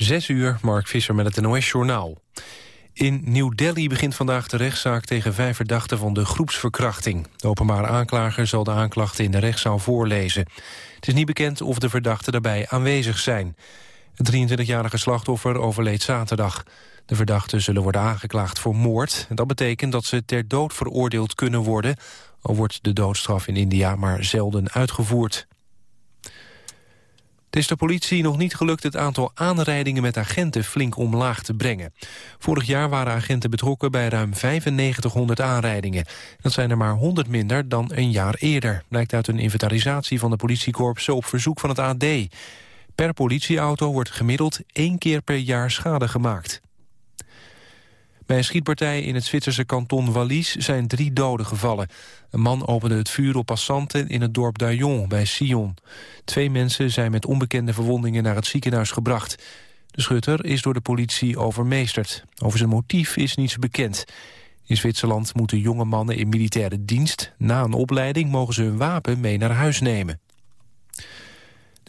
Zes uur, Mark Visser met het NOS-journaal. In New Delhi begint vandaag de rechtszaak tegen vijf verdachten van de groepsverkrachting. De openbare aanklager zal de aanklachten in de rechtszaal voorlezen. Het is niet bekend of de verdachten daarbij aanwezig zijn. Het 23-jarige slachtoffer overleed zaterdag. De verdachten zullen worden aangeklaagd voor moord. Dat betekent dat ze ter dood veroordeeld kunnen worden... al wordt de doodstraf in India maar zelden uitgevoerd. Het is de politie nog niet gelukt het aantal aanrijdingen met agenten flink omlaag te brengen. Vorig jaar waren agenten betrokken bij ruim 9500 aanrijdingen. Dat zijn er maar 100 minder dan een jaar eerder, blijkt uit een inventarisatie van de politiekorps op verzoek van het AD. Per politieauto wordt gemiddeld één keer per jaar schade gemaakt. Bij een schietpartij in het Zwitserse kanton Wallis zijn drie doden gevallen. Een man opende het vuur op passanten in het dorp Daillon bij Sion. Twee mensen zijn met onbekende verwondingen naar het ziekenhuis gebracht. De schutter is door de politie overmeesterd. Over zijn motief is niets bekend. In Zwitserland moeten jonge mannen in militaire dienst... na een opleiding mogen ze hun wapen mee naar huis nemen.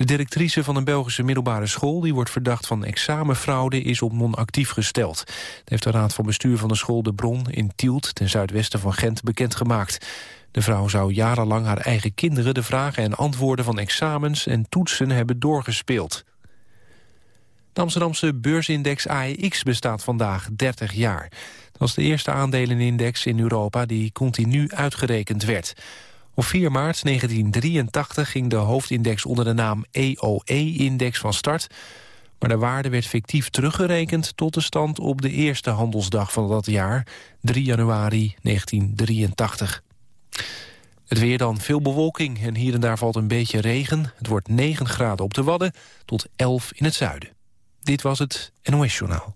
De directrice van een Belgische middelbare school... die wordt verdacht van examenfraude, is op non-actief gesteld. Dat heeft de raad van bestuur van de school De Bron in Tielt... ten zuidwesten van Gent bekendgemaakt. De vrouw zou jarenlang haar eigen kinderen... de vragen en antwoorden van examens en toetsen hebben doorgespeeld. De Amsterdamse beursindex AEX bestaat vandaag 30 jaar. Dat was de eerste aandelenindex in Europa die continu uitgerekend werd... Op 4 maart 1983 ging de hoofdindex onder de naam EOE-index van start... maar de waarde werd fictief teruggerekend tot de stand op de eerste handelsdag van dat jaar, 3 januari 1983. Het weer dan, veel bewolking en hier en daar valt een beetje regen. Het wordt 9 graden op de Wadden tot 11 in het zuiden. Dit was het NOS Journaal.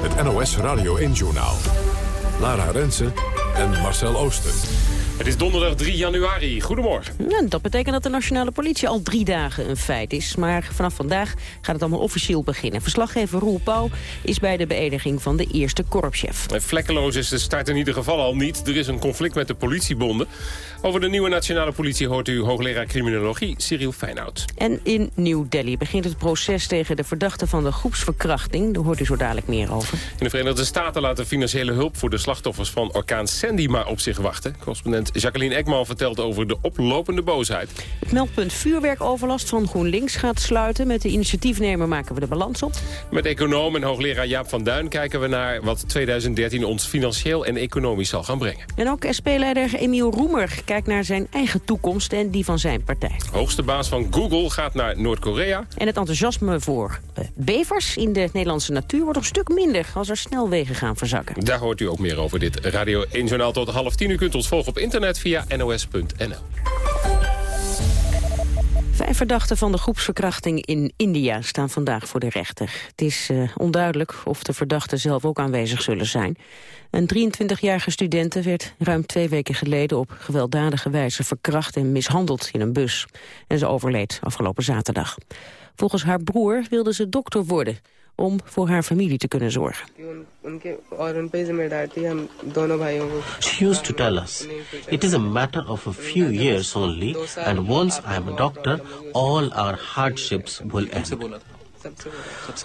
Het NOS Radio 1 Journaal. Lara Rensen en Marcel Ooster. Het is donderdag 3 januari. Goedemorgen. Ja, dat betekent dat de nationale politie al drie dagen een feit is. Maar vanaf vandaag gaat het allemaal officieel beginnen. Verslaggever Roel Pauw is bij de beëdiging van de eerste korpschef. Vlekkeloos is de start in ieder geval al niet. Er is een conflict met de politiebonden. Over de nieuwe nationale politie hoort u hoogleraar criminologie Cyril Feyenoud. En in New Delhi begint het proces tegen de verdachte van de groepsverkrachting. Daar hoort u zo dadelijk meer over. In de Verenigde Staten laten financiële hulp voor de slachtoffers van orkaan Sandy maar op zich wachten. Correspondent Jacqueline Ekman vertelt over de oplopende boosheid. Het meldpunt vuurwerkoverlast van GroenLinks gaat sluiten. Met de initiatiefnemer maken we de balans op. Met econoom en hoogleraar Jaap van Duin kijken we naar wat 2013 ons financieel en economisch zal gaan brengen. En ook SP-leider Emiel Roemer kijkt naar zijn eigen toekomst en die van zijn partij. Hoogste baas van Google gaat naar Noord-Korea. En het enthousiasme voor uh, bevers in de Nederlandse natuur wordt een stuk minder als er snelwegen gaan verzakken. Daar hoort u ook meer over dit Radio 1 Journaal tot half tien. U kunt ons volgen op internet via nos.nl. Vijf verdachten van de groepsverkrachting in India staan vandaag voor de rechter. Het is uh, onduidelijk of de verdachten zelf ook aanwezig zullen zijn. Een 23-jarige studente werd ruim twee weken geleden op gewelddadige wijze verkracht en mishandeld in een bus. En ze overleed afgelopen zaterdag. Volgens haar broer wilde ze dokter worden om voor haar familie te kunnen zorgen. She used to tell us, it is a matter of a few years only, and once I am a doctor, all our hardships will end.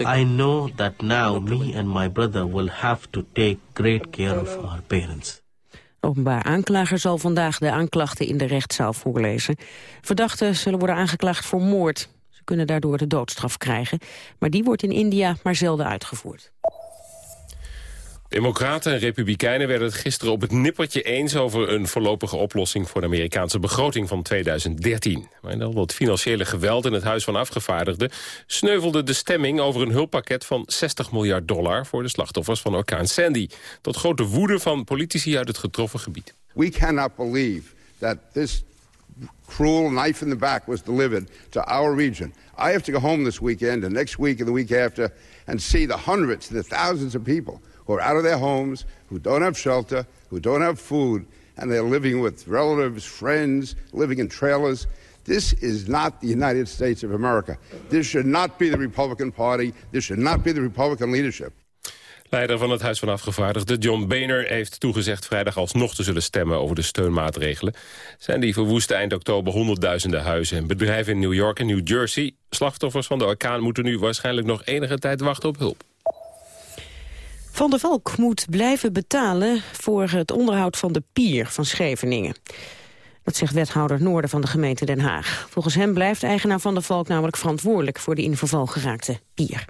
I know that now me and my brother will have to take great care of our parents. Openbaar aanklager zal vandaag de aanklachten in de rechtszaal voorlezen. Verdachten zullen worden aangeklaagd voor moord kunnen daardoor de doodstraf krijgen. Maar die wordt in India maar zelden uitgevoerd. Democraten en republikeinen werden het gisteren op het nippertje eens... over een voorlopige oplossing voor de Amerikaanse begroting van 2013. Maar in het financiële geweld in het Huis van Afgevaardigden... sneuvelde de stemming over een hulppakket van 60 miljard dollar... voor de slachtoffers van orkaan Sandy. Tot grote woede van politici uit het getroffen gebied. We cannot believe that this cruel knife in the back was delivered to our region. I have to go home this weekend and next week and the week after and see the hundreds, the thousands of people who are out of their homes, who don't have shelter, who don't have food, and they're living with relatives, friends, living in trailers. This is not the United States of America. This should not be the Republican Party. This should not be the Republican leadership. Leider van het Huis van Afgevaardigden, John Boehner... heeft toegezegd vrijdag alsnog te zullen stemmen over de steunmaatregelen. Zijn die verwoesten eind oktober honderdduizenden huizen... en bedrijven in New York en New Jersey. Slachtoffers van de orkaan moeten nu waarschijnlijk nog enige tijd wachten op hulp. Van der Valk moet blijven betalen voor het onderhoud van de pier van Scheveningen. Dat zegt wethouder Noorden van de gemeente Den Haag. Volgens hem blijft eigenaar Van der Valk namelijk verantwoordelijk voor de in verval geraakte pier.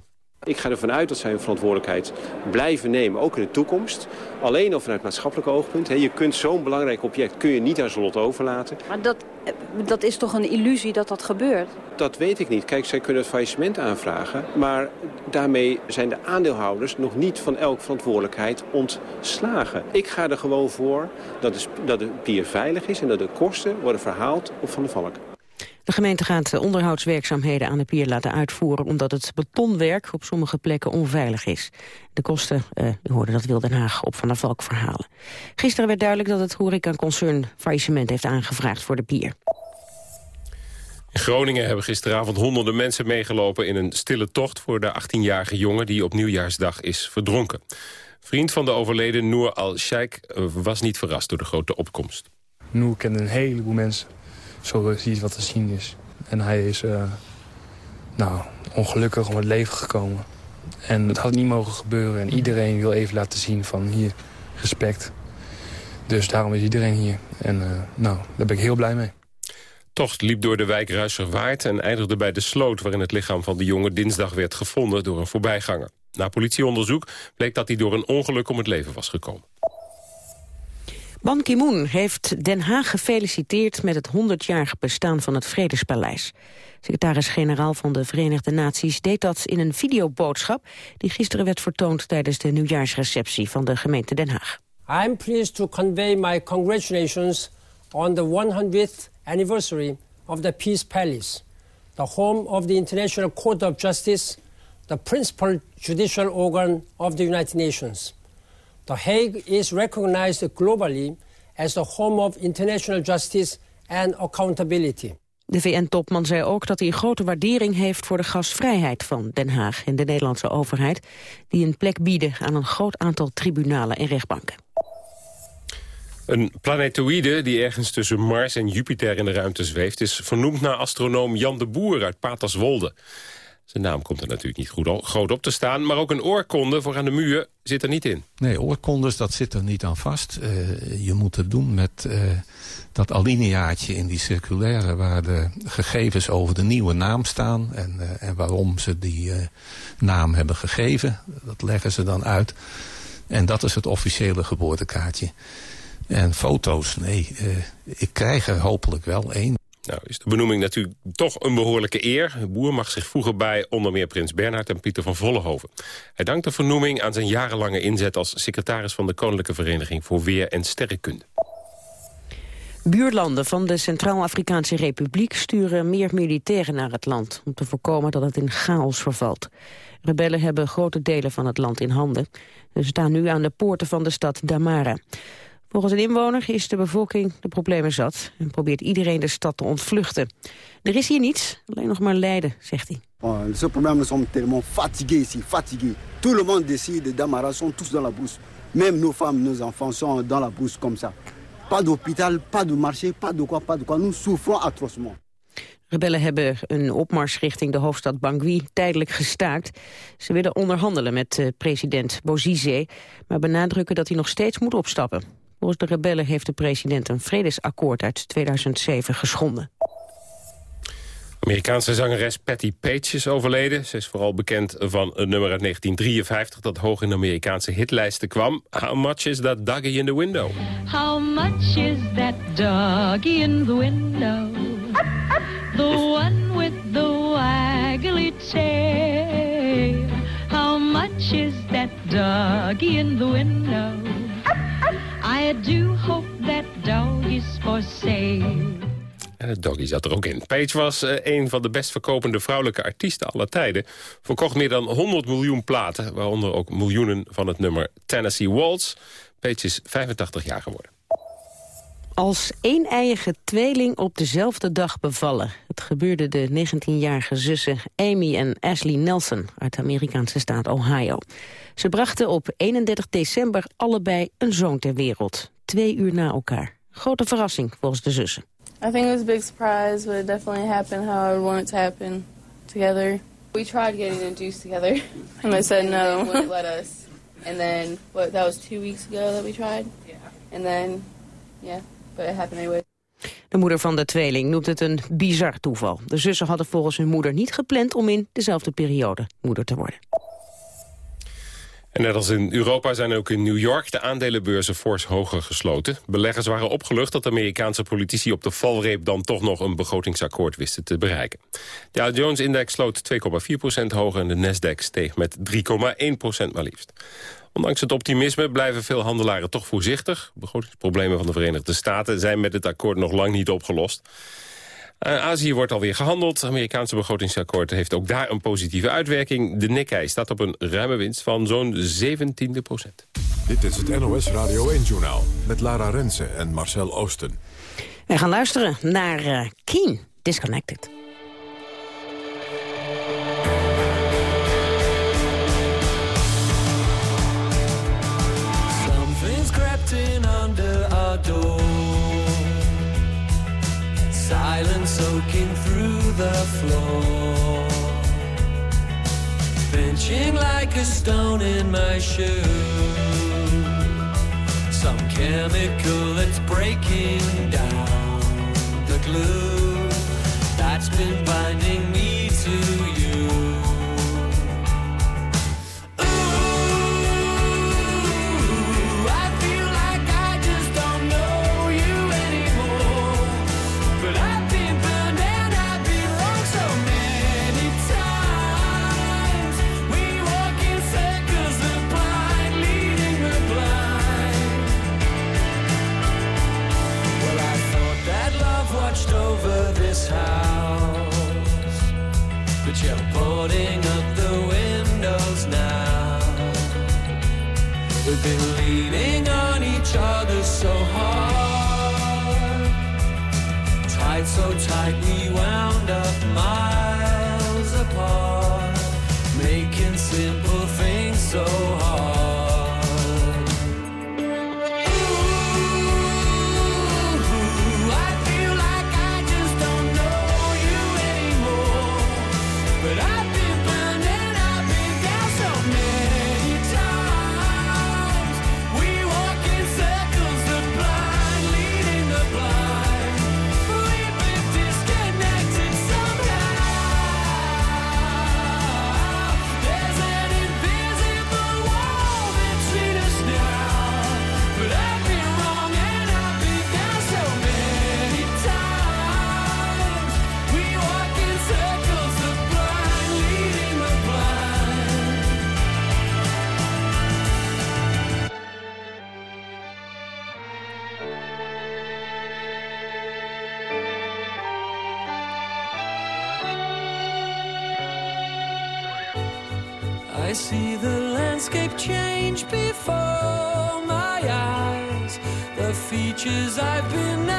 Ik ga ervan uit dat zij hun verantwoordelijkheid blijven nemen, ook in de toekomst. Alleen al vanuit maatschappelijk oogpunt. Je kunt zo'n belangrijk object kun je niet aan zijn lot overlaten. Maar dat, dat is toch een illusie dat dat gebeurt? Dat weet ik niet. Kijk, zij kunnen het faillissement aanvragen. Maar daarmee zijn de aandeelhouders nog niet van elke verantwoordelijkheid ontslagen. Ik ga er gewoon voor dat de, dat de pier veilig is en dat de kosten worden verhaald op Van de Valk. De gemeente gaat de onderhoudswerkzaamheden aan de pier laten uitvoeren... omdat het betonwerk op sommige plekken onveilig is. De kosten, uh, u hoorde dat wil Den Haag op Van der Valk verhalen. Gisteren werd duidelijk dat het horeca-concern faillissement heeft aangevraagd voor de pier. In Groningen hebben gisteravond honderden mensen meegelopen... in een stille tocht voor de 18-jarige jongen die op nieuwjaarsdag is verdronken. Vriend van de overleden Noor al-Sheikh eh, was niet verrast door de grote opkomst. Noor kende een heleboel mensen zo zie je wat te zien is. En hij is uh, nou, ongelukkig om het leven gekomen. En het had niet mogen gebeuren. En iedereen wil even laten zien van hier, respect. Dus daarom is iedereen hier. En uh, nou, daar ben ik heel blij mee. Tocht liep door de wijk Ruiserwaard en eindigde bij de sloot... waarin het lichaam van de jongen dinsdag werd gevonden door een voorbijganger. Na politieonderzoek bleek dat hij door een ongeluk om het leven was gekomen. Ban Ki-moon heeft Den Haag gefeliciteerd met het 100-jarige bestaan van het Vredespaleis. Secretaris-generaal van de Verenigde Naties deed dat in een videoboodschap die gisteren werd vertoond tijdens de nieuwjaarsreceptie van de gemeente Den Haag. I'm pleased to convey my congratulations on the 100th anniversary of the Peace Palace, the home of the International Court of Justice, the principal judicial organ of the United Nations. The Hague is recognized globally as the home of international justice and accountability. De VN-topman zei ook dat hij een grote waardering heeft voor de gasvrijheid van Den Haag en de Nederlandse overheid, die een plek bieden aan een groot aantal tribunalen en rechtbanken. Een planetoïde die ergens tussen Mars en Jupiter in de ruimte zweeft... is vernoemd naar astronoom Jan de Boer uit Paterswolde. Zijn naam komt er natuurlijk niet goed, groot op te staan... maar ook een oorkonde voor aan de muur zit er niet in. Nee, oorkondes, dat zit er niet aan vast. Uh, je moet het doen met uh, dat alineaatje in die circulaire... waar de gegevens over de nieuwe naam staan... en, uh, en waarom ze die naam hebben gegeven. Dat leggen ze dan uit. En dat is het officiële geboortekaartje. En foto's, nee, ik krijg er hopelijk wel één. Nou is de benoeming natuurlijk toch een behoorlijke eer. De boer mag zich voegen bij onder meer prins Bernhard en Pieter van Vollenhoven. Hij dankt de vernoeming aan zijn jarenlange inzet als secretaris van de Koninklijke Vereniging voor Weer en Sterrenkunde. Buurlanden van de Centraal-Afrikaanse Republiek sturen meer militairen naar het land... om te voorkomen dat het in chaos vervalt. Rebellen hebben grote delen van het land in handen. Ze staan nu aan de poorten van de stad Damara. Volgens een inwoner is de bevolking de problemen zat... en probeert iedereen de stad te ontvluchten. Er is hier niets, alleen nog maar lijden, zegt hij. Oh, ce problème, nous sommes tellement fatigués ici, fatigués. Tout le monde ici de Damara sont tous dans la brousse. Même nos femmes, nos enfants sont dans la brousse comme ça. Pas d'hôpital, pas de marché, pas de quoi, pas de quoi. Nous souffrons atrocement. Rebellen hebben een opmars richting de hoofdstad Bangui tijdelijk gestaakt. Ze willen onderhandelen met uh, president Bozize, maar benadrukken dat hij nog steeds moet opstappen. Volgens de rebellen heeft de president een vredesakkoord uit 2007 geschonden. Amerikaanse zangeres Patty Page is overleden. Ze is vooral bekend van een nummer uit 1953 dat hoog in de Amerikaanse hitlijsten kwam. How much is that doggy in the window? How much is that doggy in the window? The one with the waggly tail. How much is that doggy in the window? I do hope that dog is for sale. En het doggy zat er ook in. Page was uh, een van de best verkopende vrouwelijke artiesten aller tijden. Verkocht meer dan 100 miljoen platen, waaronder ook miljoenen van het nummer Tennessee Waltz. Page is 85 jaar geworden. Als een-eiige tweeling op dezelfde dag bevallen. Het gebeurde de 19-jarige zussen Amy en Ashley Nelson uit de Amerikaanse staat Ohio. Ze brachten op 31 december allebei een zoon ter wereld. Twee uur na elkaar. Grote verrassing volgens de zussen. I think it was a big surprise, but it definitely happened how I would want it to happen together. We tried getting induced together, and they said no. Wouldn't let us. And then, what, that was two weeks ago that we tried? Yeah. And then, yeah, but it happened anyway. De moeder van de tweeling noemt het een bizar toeval. De zussen hadden volgens hun moeder niet gepland om in dezelfde periode moeder te worden. En net als in Europa zijn ook in New York de aandelenbeurzen fors hoger gesloten. Beleggers waren opgelucht dat de Amerikaanse politici op de valreep dan toch nog een begrotingsakkoord wisten te bereiken. De Dow Jones-index sloot 2,4% hoger en de Nasdaq steeg met 3,1% maar liefst. Ondanks het optimisme blijven veel handelaren toch voorzichtig. Begrotingsproblemen van de Verenigde Staten zijn met het akkoord nog lang niet opgelost. Uh, Azië wordt alweer gehandeld. Het Amerikaanse begrotingsakkoord heeft ook daar een positieve uitwerking. De Nikkei staat op een ruime winst van zo'n 17 procent. Dit is het NOS Radio 1-journaal met Lara Rensen en Marcel Oosten. We gaan luisteren naar uh, Keen, Disconnected. Silence soaking through the floor. Pinching like a stone in my shoe. Some chemical that's breaking down the glue That's been binding me to you On each other so hard. Tight, so tight we wound up miles apart, making simple things so I see the landscape change before my eyes. The features I've been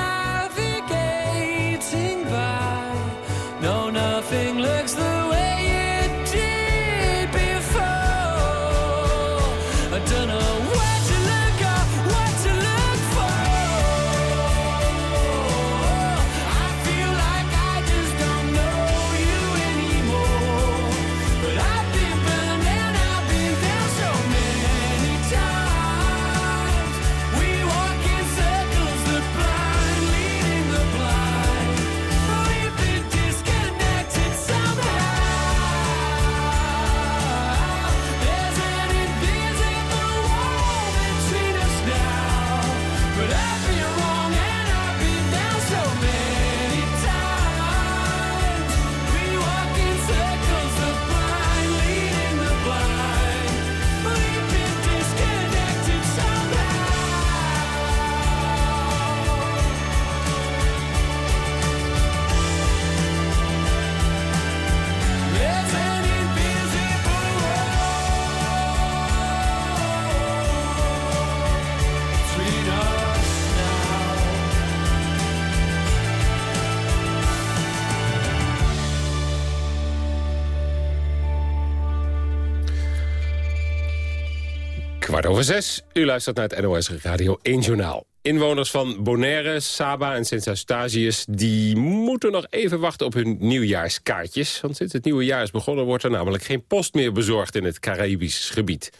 over u luistert naar het NOS Radio 1 Journaal. Inwoners van Bonaire, Saba en Sint-Eustatius... die moeten nog even wachten op hun nieuwjaarskaartjes. Want sinds het nieuwe jaar is begonnen... wordt er namelijk geen post meer bezorgd in het Caribisch gebied.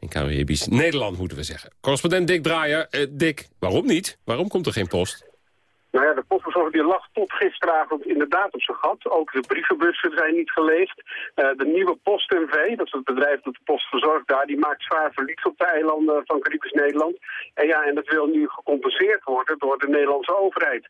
In Caribisch Nederland, moeten we zeggen. Correspondent Dick Draaier. Eh, Dick, waarom niet? Waarom komt er geen post? Nou ja, de postbezorger die lag tot gisteravond inderdaad op zijn gat. Ook de brievenbussen zijn niet geleegd. Eh, de nieuwe Post NV, dat is het bedrijf dat de post verzorgt daar, die maakt zwaar verlies op de eilanden van Caribisch Nederland. En ja, en dat wil nu gecompenseerd worden door de Nederlandse overheid.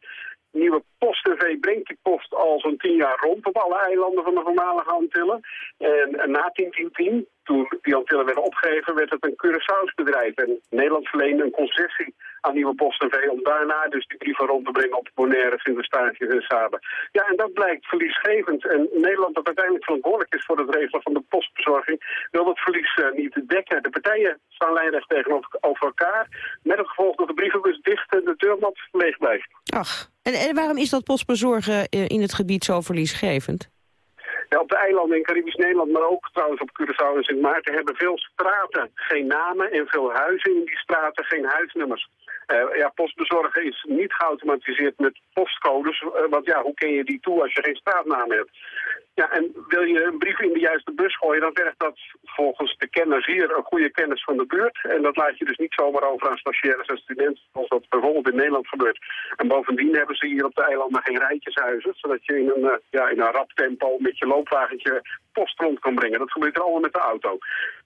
Nieuwe Post NV brengt die post al zo'n tien jaar rond op alle eilanden van de voormalige Antillen. En, na 10-10-10, toen die Antillen werden opgegeven, werd het een Curaçao's bedrijf. En Nederland verleende een concessie aan Nieuwe Post NV om daarna dus die brieven rond te brengen op Bonaire, Sint-Eustatius en Saba. Ja, en dat blijkt verliesgevend. En Nederland, dat uiteindelijk verantwoordelijk is voor het regelen van de postbezorging, wil dat verlies eh, niet dekken. De partijen staan lijnrecht tegenover over elkaar, met het gevolg dat de brievenbus dicht en de deurmat leeg blijft. Ach, en, en waarom is dat postbezorgen eh, in het gebied zo verliesgevend? Op de eilanden in Caribisch Nederland, maar ook trouwens op Curaçao en Sint Maarten... hebben veel straten geen namen en veel huizen in die straten geen huisnummers. Eh, ja, postbezorgen is niet geautomatiseerd met postcodes. eh, want ja, hoe ken je die toe als je geen straatnaam hebt? Ja, en wil je een brief in de juiste bus gooien, dan vergt dat volgens de kenners hier een goede kennis van de buurt. En dat laat je dus niet zomaar over aan stagiaires en studenten, zoals dat bijvoorbeeld in Nederland gebeurt. En bovendien hebben ze hier op de eilanden geen rijtjeshuizen, zodat je in een, eh, ja, in een rap tempo met je loopwagentje post rond kan brengen. Dat gebeurt er allemaal met de auto.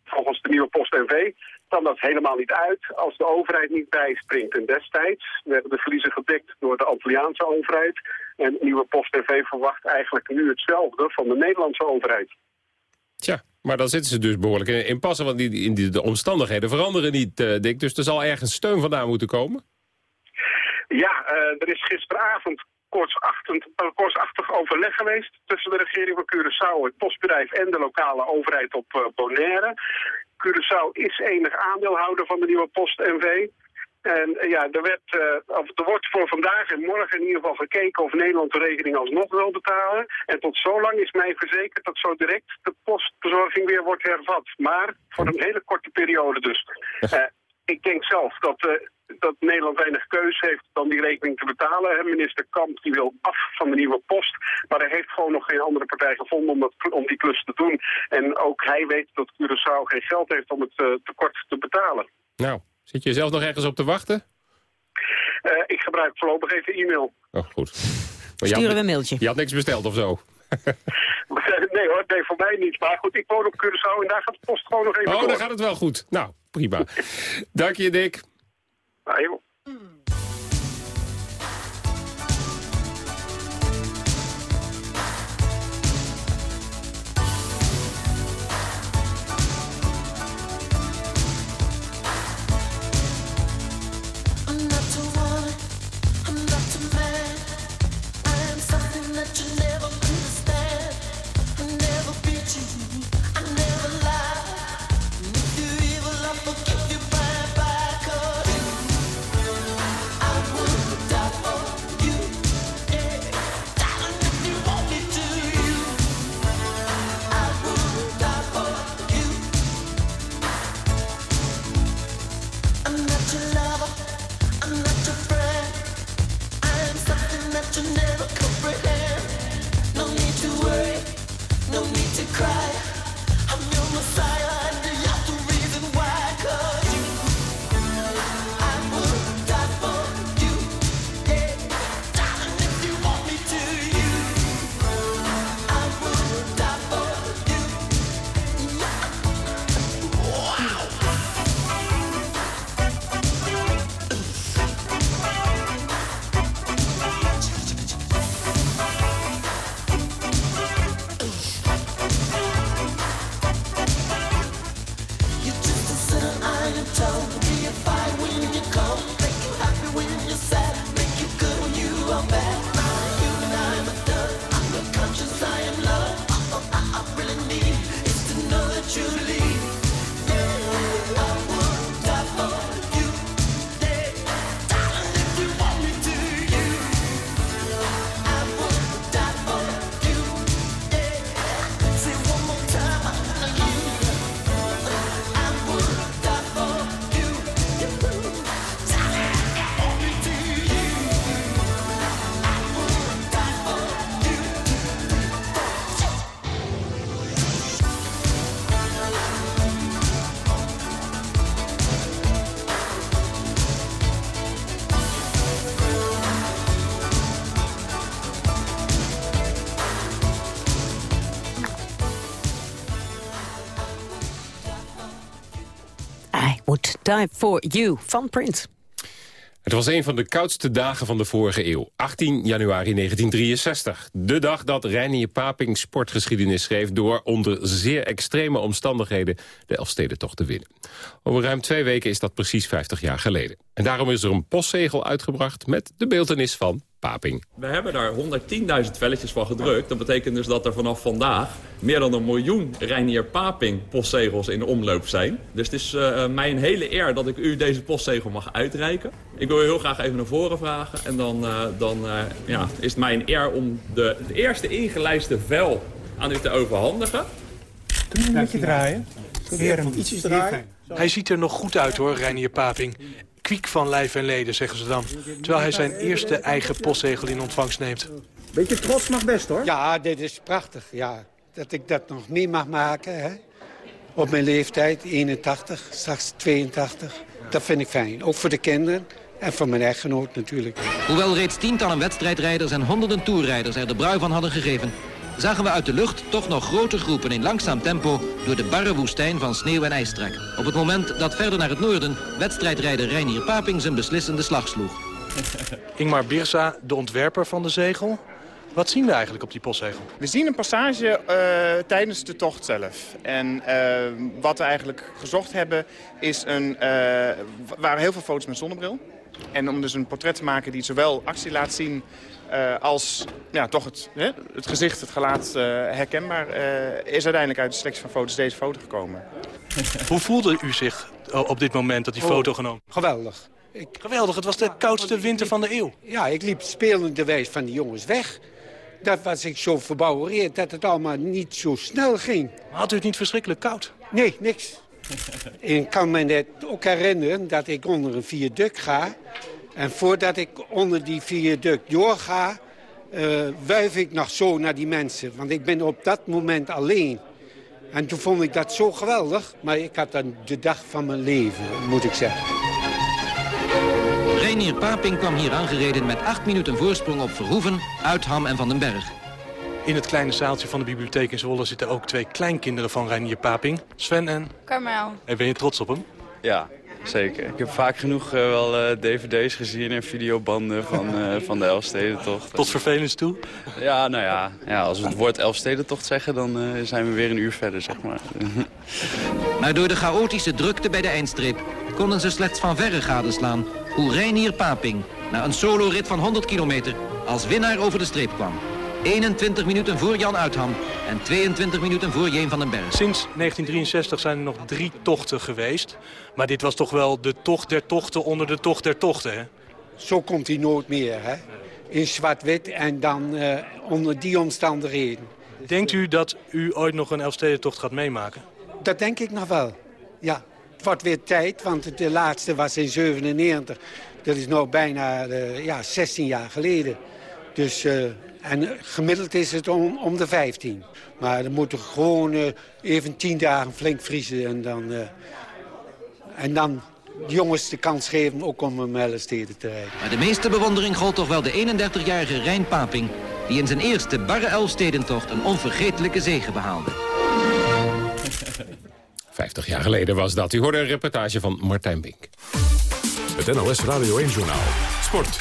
Volgens de nieuwe Post NV kan dat helemaal niet uit als de overheid niet bijspringt. En destijds werden de verliezen gedekt door de Antilliaanse overheid. En nieuwe Post NV verwacht eigenlijk nu hetzelfde van de Nederlandse overheid. Tja, maar dan zitten ze dus behoorlijk in, in passen... want die, in die, de omstandigheden veranderen niet, eh, Dick. Dus er zal ergens steun vandaan moeten komen. Ja, eh, er is gisteravond koortsachtig overleg geweest tussen de regering van Curaçao, het postbedrijf en de lokale overheid op uh, Bonaire. Curaçao is enig aandeelhouder van de nieuwe Post NV. En uh, ja, er, werd, uh, of, er wordt voor vandaag en morgen in ieder geval gekeken of Nederland de rekening alsnog wil betalen. En tot zo lang is mij verzekerd dat zo direct de postbezorging weer wordt hervat. Maar voor een hele korte periode dus. Uh, ik denk zelf dat, dat Nederland weinig keus heeft dan die rekening te betalen. Minister Kamp die wil af van de nieuwe post. Maar hij heeft gewoon nog geen andere partij gevonden om, dat, om die klus te doen. En ook hij weet dat Curaçao geen geld heeft om het tekort te betalen. Nou, Zit je zelf nog ergens op te wachten? Uh, ik gebruik voorlopig even e-mail. Oh, goed. Maar Sturen we een mailtje. Je had niks besteld of zo? nee hoor, nee, voor mij niet. Maar goed, ik woon op Curaçao en daar gaat de post gewoon nog even Oh, door. dan gaat het wel goed. Nou, prima. Dank je, Dick. Nou, joh. Die For You van Prince. Het was een van de koudste dagen van de vorige eeuw. 18 januari 1963. De dag dat Reinier Paping sportgeschiedenis schreef... door onder zeer extreme omstandigheden de Elfstedentocht te winnen. Over ruim twee weken is dat precies 50 jaar geleden. En daarom is er een postzegel uitgebracht met de beeltenis van Paping. We hebben daar 110.000 velletjes van gedrukt. Dat betekent dus dat er vanaf vandaag meer dan een miljoen Reinier Paping postzegels in de omloop zijn. Dus het is eh, mij een hele eer dat ik u deze postzegel mag uitreiken. Ik wil u heel graag even naar voren vragen. En dan, eh, dan eh, ja, is het mij een eer om de, het eerste ingelijste vel aan u te overhandigen. Je een beetje draaien? Probeer hem ietsjes draaien. Hij ziet er nog goed uit hoor, Reinier Paping. Kwiek van lijf en leden, zeggen ze dan. Terwijl hij zijn eerste eigen postzegel in ontvangst neemt. Beetje trots mag best, hoor. Ja, dit is prachtig, ja. Dat ik dat nog mee mag maken, hè. Op mijn leeftijd, 81, straks 82. Dat vind ik fijn. Ook voor de kinderen en voor mijn echtgenoot natuurlijk. Hoewel reeds tientallen wedstrijdrijders en honderden toerrijders er de brui van hadden gegeven... zagen we uit de lucht toch nog grote groepen in langzaam tempo... door de barre woestijn van sneeuw en ijstrek. Op het moment dat verder naar het noorden... wedstrijdrijder Reinier Paping zijn beslissende slag sloeg. Ingmar Birsa, de ontwerper van de zegel. Wat zien we eigenlijk op die postzegel? We zien een passage eh, tijdens de tocht zelf. En eh, wat we eigenlijk gezocht hebben is een... eh, waren heel veel foto's met zonnebril. En om dus een portret te maken die zowel actie laat zien... eh, als ja, toch het, hè, het gezicht, het gelaat eh, herkenbaar... eh, is uiteindelijk uit de selectie van foto's deze foto gekomen. Hoe voelde u zich op dit moment dat die Oh, foto genomen? Geweldig. Geweldig, het was de koudste winter van de eeuw. Ja, ik liep spelenderwijs van die jongens weg. Dat was ik zo verbouwereerd dat het allemaal niet zo snel ging. Maar had u het niet verschrikkelijk koud? Nee, niks. Ik kan me net ook herinneren dat ik onder een viaduct ga. En voordat ik onder die viaduct doorga, eh wuif ik nog zo naar die mensen. Want ik ben op dat moment alleen. En toen vond ik dat zo geweldig. Maar ik had dan de dag van mijn leven, moet ik zeggen. Reinier Paping kwam hier aangereden met acht minuten voorsprong op Verhoeven, Uitham en Van den Berg. In het kleine zaaltje van de bibliotheek in Zwolle zitten ook twee kleinkinderen van Reinier Paping. Sven en... Karmel. En ben je trots op hem? Ja, zeker. Ik heb vaak genoeg eh, wel eh, dvd's gezien en videobanden van, eh, van de Elfstedentocht. Tot vervelend toe? Ja, nou ja, ja als we het woord Elfstedentocht zeggen, dan eh, zijn we weer een uur verder, zeg maar. Maar door de chaotische drukte bij de eindstreep konden ze slechts van verre gadeslaan hoe Reinier Paping na een solo-rit van 100 kilometer als winnaar over de streep kwam. 21 minuten voor Jan Uitham en 22 minuten voor Jeen van den Berg. Sinds 1963 zijn er nog drie tochten geweest. Maar dit was toch wel de tocht der tochten onder de tocht der tochten, hè? Zo komt hij nooit meer, hè. In zwart-wit en dan eh, onder die omstandigheden. Denkt u dat u ooit nog een Elfstedentocht gaat meemaken? Dat denk ik nog wel, ja. Het wordt weer tijd, want de laatste was in 97. Dat is nou bijna eh, ja, 16 jaar geleden. Dus, eh, en gemiddeld is het om, om de 15. Maar dan moeten we gewoon eh, even 10 dagen flink vriezen. En dan, eh, en dan de jongens de kans geven ook om een Mellensteden te rijden. Maar de meeste bewondering gold toch wel de 31-jarige Rijn Paping... die in zijn eerste barre Elfstedentocht een onvergetelijke zege behaalde. 50 jaar geleden was dat. U hoorde een reportage van Martijn Bink. Het NOS Radio 1-journaal. Sport.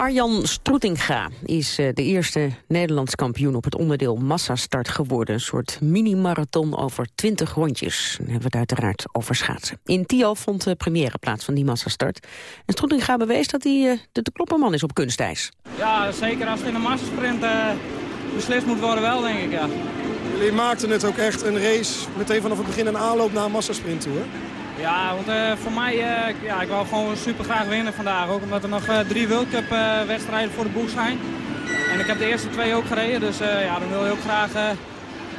Arjan Stroetinga is eh, de eerste Nederlands kampioen op het onderdeel massastart geworden. Een soort mini-marathon over 20 rondjes. Dan hebben we het uiteraard over schaatsen. In Tial vond de première plaats van die massastart. En Stroetinga bewees dat hij eh, de, de klopperman is op kunstijs. Ja, zeker als het in een massasprint eh, beslist moet worden wel, denk ik, ja. Jullie maakten het ook echt een race meteen vanaf het begin een aanloop naar een massasprint toe, hè? Ja, want eh, voor mij, eh, ja, ik wil gewoon super graag winnen vandaag. Ook omdat er nog eh, drie World Cup wedstrijden voor de boeg zijn. En ik heb de eerste twee ook gereden, dus ja, dan wil je ook graag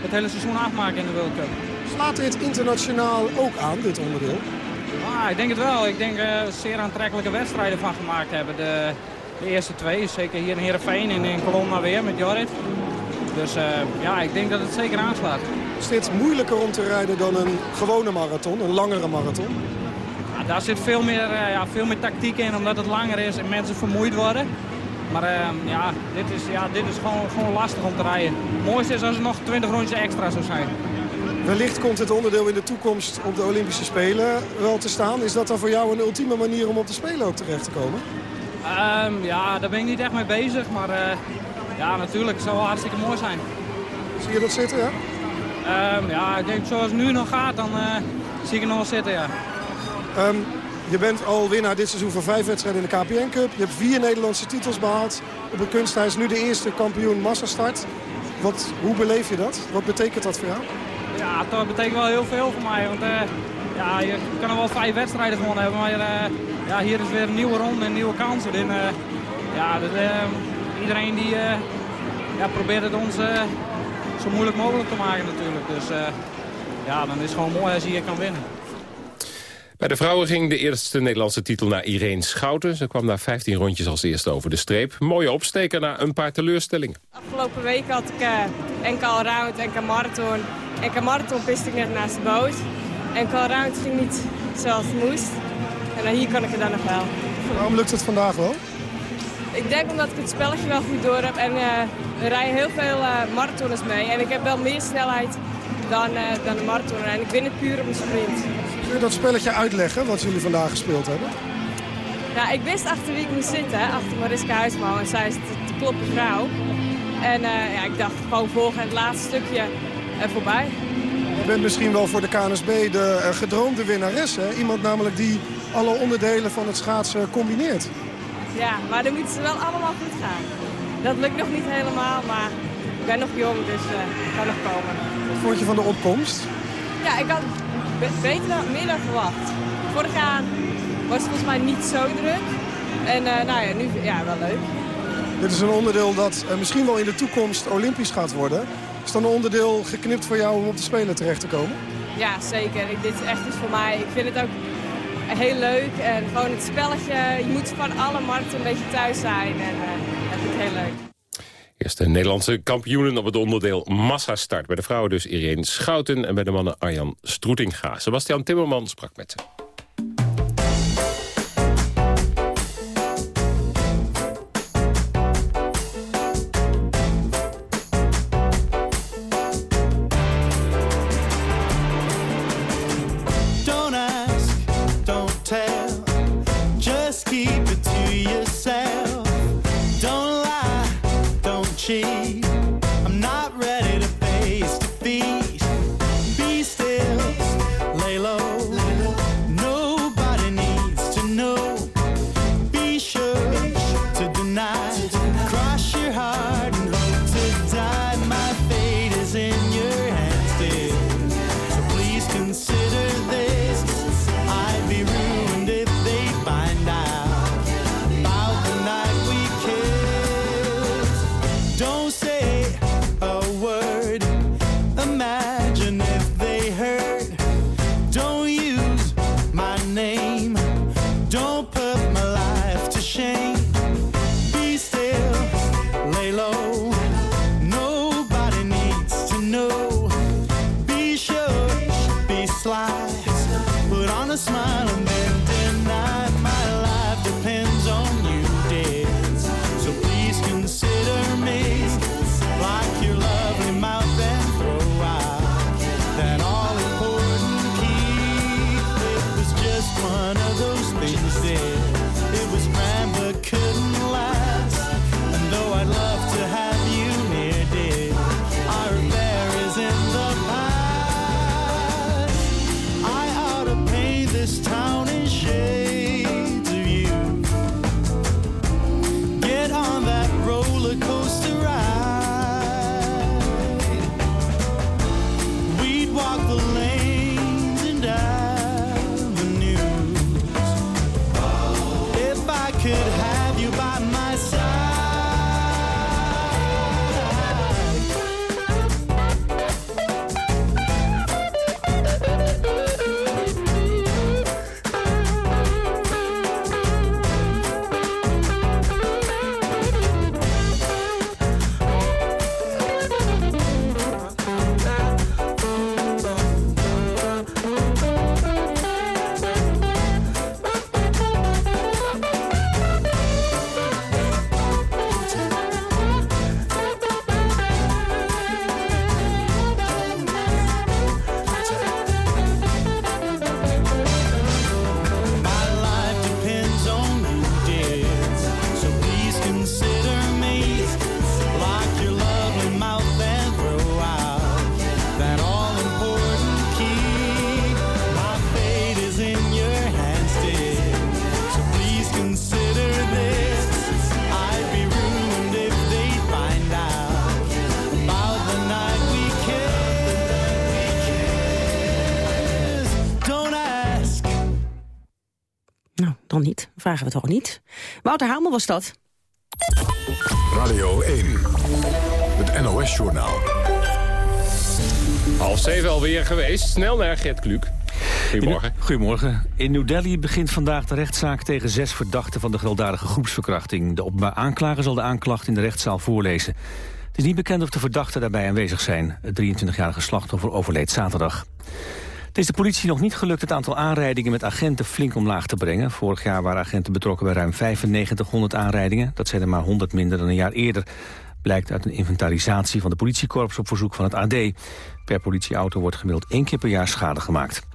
het hele seizoen afmaken in de World Cup. Slaat dit internationaal ook aan, dit onderdeel? Ah, ik denk het wel. Ik denk eh zeer aantrekkelijke wedstrijden van gemaakt hebben. De, de eerste twee, zeker hier in Heerenveen en in Colonna weer met Jorrit. Dus ja, ik denk dat het zeker aanslaat. Is dit moeilijker om te rijden dan een gewone marathon, een langere marathon? Ja, daar zit veel meer, eh, ja, veel meer tactiek in, omdat het langer is en mensen vermoeid worden. Maar eh, ja, dit is, ja, dit is gewoon, gewoon lastig om te rijden. Het mooiste is als er nog 20 rondjes extra zou zijn. Wellicht komt het onderdeel in de toekomst op de Olympische Spelen wel te staan. Is dat dan voor jou een ultieme manier om op de Spelen ook terecht te komen? Ehm, ja, daar ben ik niet echt mee bezig, maar eh, ja, natuurlijk, het zou wel hartstikke mooi zijn. Zie je dat zitten, ja? Ehm, ja, ik denk zoals het nu nog gaat, dan eh, zie ik het nog wel zitten, ja. Ehm, je bent al winnaar dit seizoen van vijf wedstrijden in de KPN Cup. Je hebt vier Nederlandse titels behaald. Op het kunsthuis nu de eerste kampioen massastart. Wat, hoe beleef je dat? Wat betekent dat voor jou? Ja, dat betekent wel heel veel voor mij, want eh, ja, je kan er wel vijf wedstrijden gewonnen hebben, maar eh, ja, hier is weer een nieuwe ronde en nieuwe kansen. En, ja, dat, eh, iedereen die ja, probeert het ons zo moeilijk mogelijk te maken natuurlijk. Dus eh, ja, dan is het gewoon mooi als je hier kan winnen. Bij de vrouwen ging de eerste Nederlandse titel naar Irene Schouten. Ze kwam na 15 rondjes als eerste over de streep. Mooie opsteker na een paar teleurstellingen. Afgelopen week had ik uh, enkel round, enkel marathon. Enkel marathon piste ik net naast de boot. Enkel round ging niet zoals het moest. En dan hier kan ik het dan nog wel. Waarom lukt het vandaag wel? Ik denk omdat ik het spelletje wel goed door heb. En uh, er rijden heel veel uh, marathoners mee. En ik heb wel meer snelheid dan, uh, dan de marathoner. En ik win het puur op een sprint. Kun je dat spelletje uitleggen wat jullie vandaag gespeeld hebben? Ja, ik wist achter wie ik moest zitten. Achter Mariska Huisman. En zij is de, de kloppe vrouw. En ja, ik dacht gewoon volgen en het laatste stukje voorbij. Je bent misschien wel voor de KNSB de gedroomde winnares. Hè? Iemand namelijk die alle onderdelen van het schaatsen combineert. Ja, maar dan moeten ze wel allemaal goed gaan. Dat lukt nog niet helemaal, maar ik ben nog jong, dus uh, het kan nog komen. Wat vond je van de opkomst? Ja, ik had be beter meer dan verwacht. Vorig jaar was het volgens mij niet zo druk. En uh, nou ja, nu ja, wel leuk. Dit is een onderdeel dat uh, misschien wel in de toekomst olympisch gaat worden. Is dan een onderdeel geknipt voor jou om op de Spelen terecht te komen? Ja, zeker. Ik, dit is echt iets voor mij. Ik vind het ook heel leuk. En gewoon het spelletje, je moet van alle markten een beetje thuis zijn. En uh, dat vind ik heel leuk. Eerste Nederlandse kampioenen op het onderdeel massastart. Bij de vrouwen dus Irene Schouten en bij de mannen Arjan Stroetinga. Sebastian Timmerman sprak met ze. Vragen we toch niet? Wouter Hamel was dat. Radio 1, het NOS-journaal. Half zeven alweer geweest. Snel naar Gert Kluk. Goedemorgen. Goedemorgen. In New Delhi begint vandaag de rechtszaak tegen zes verdachten van de gewelddadige groepsverkrachting. De openbaar aanklager zal de aanklacht in de rechtszaal voorlezen. Het is niet bekend of de verdachten daarbij aanwezig zijn. Het 23-jarige slachtoffer overleed zaterdag. Het is de politie nog niet gelukt het aantal aanrijdingen met agenten flink omlaag te brengen. Vorig jaar waren agenten betrokken bij ruim 9500 aanrijdingen. Dat zijn er maar 100 minder dan een jaar eerder. Blijkt uit een inventarisatie van de politiekorps op verzoek van het AD. Per politieauto wordt gemiddeld één keer per jaar schade gemaakt.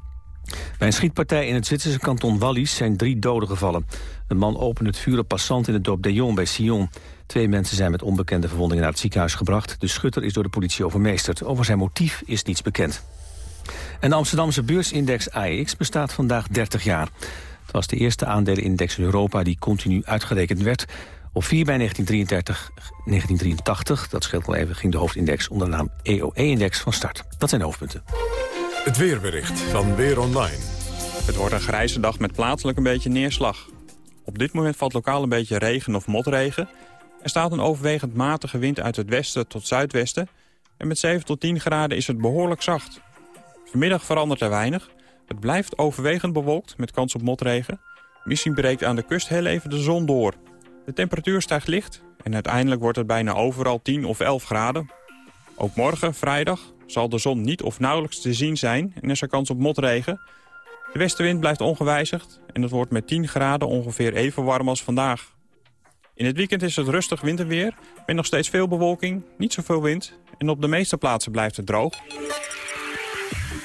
Bij een schietpartij in het Zwitserse kanton Wallis zijn drie doden gevallen. Een man opende het vuur op passant in het dorp Dejon bij Sion. Twee mensen zijn met onbekende verwondingen naar het ziekenhuis gebracht. De schutter is door de politie overmeesterd. Over zijn motief is niets bekend. En de Amsterdamse beursindex AEX bestaat vandaag 30 jaar. Het was de eerste aandelenindex in Europa die continu uitgerekend werd. Op 4 bij 1933, 1983, dat scheelt wel even, ging de hoofdindex onder de naam EOE-index van start. Dat zijn de hoofdpunten. Het weerbericht van Weer Online. Het wordt een grijze dag met plaatselijk een beetje neerslag. Op dit moment valt lokaal een beetje regen of motregen. Er staat een overwegend matige wind uit het westen tot zuidwesten. En met 7 tot 10 graden is het behoorlijk zacht. Vanmiddag verandert er weinig. Het blijft overwegend bewolkt met kans op motregen. Misschien breekt aan de kust heel even de zon door. De temperatuur stijgt licht en uiteindelijk wordt het bijna overal 10 of 11 graden. Ook morgen, vrijdag, zal de zon niet of nauwelijks te zien zijn en is er kans op motregen. De westenwind blijft ongewijzigd en het wordt met 10 graden ongeveer even warm als vandaag. In het weekend is het rustig winterweer, met nog steeds veel bewolking, niet zoveel wind... en op de meeste plaatsen blijft het droog.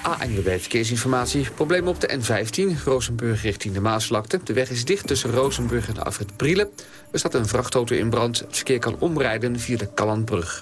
ANWB Verkeersinformatie. Probleem op de N15, Rozenburg richting de Maasvlakte. De weg is dicht tussen Rozenburg en de afrit Brielen. Er staat een vrachtauto in brand. Het verkeer kan omrijden via de Kallandbrug.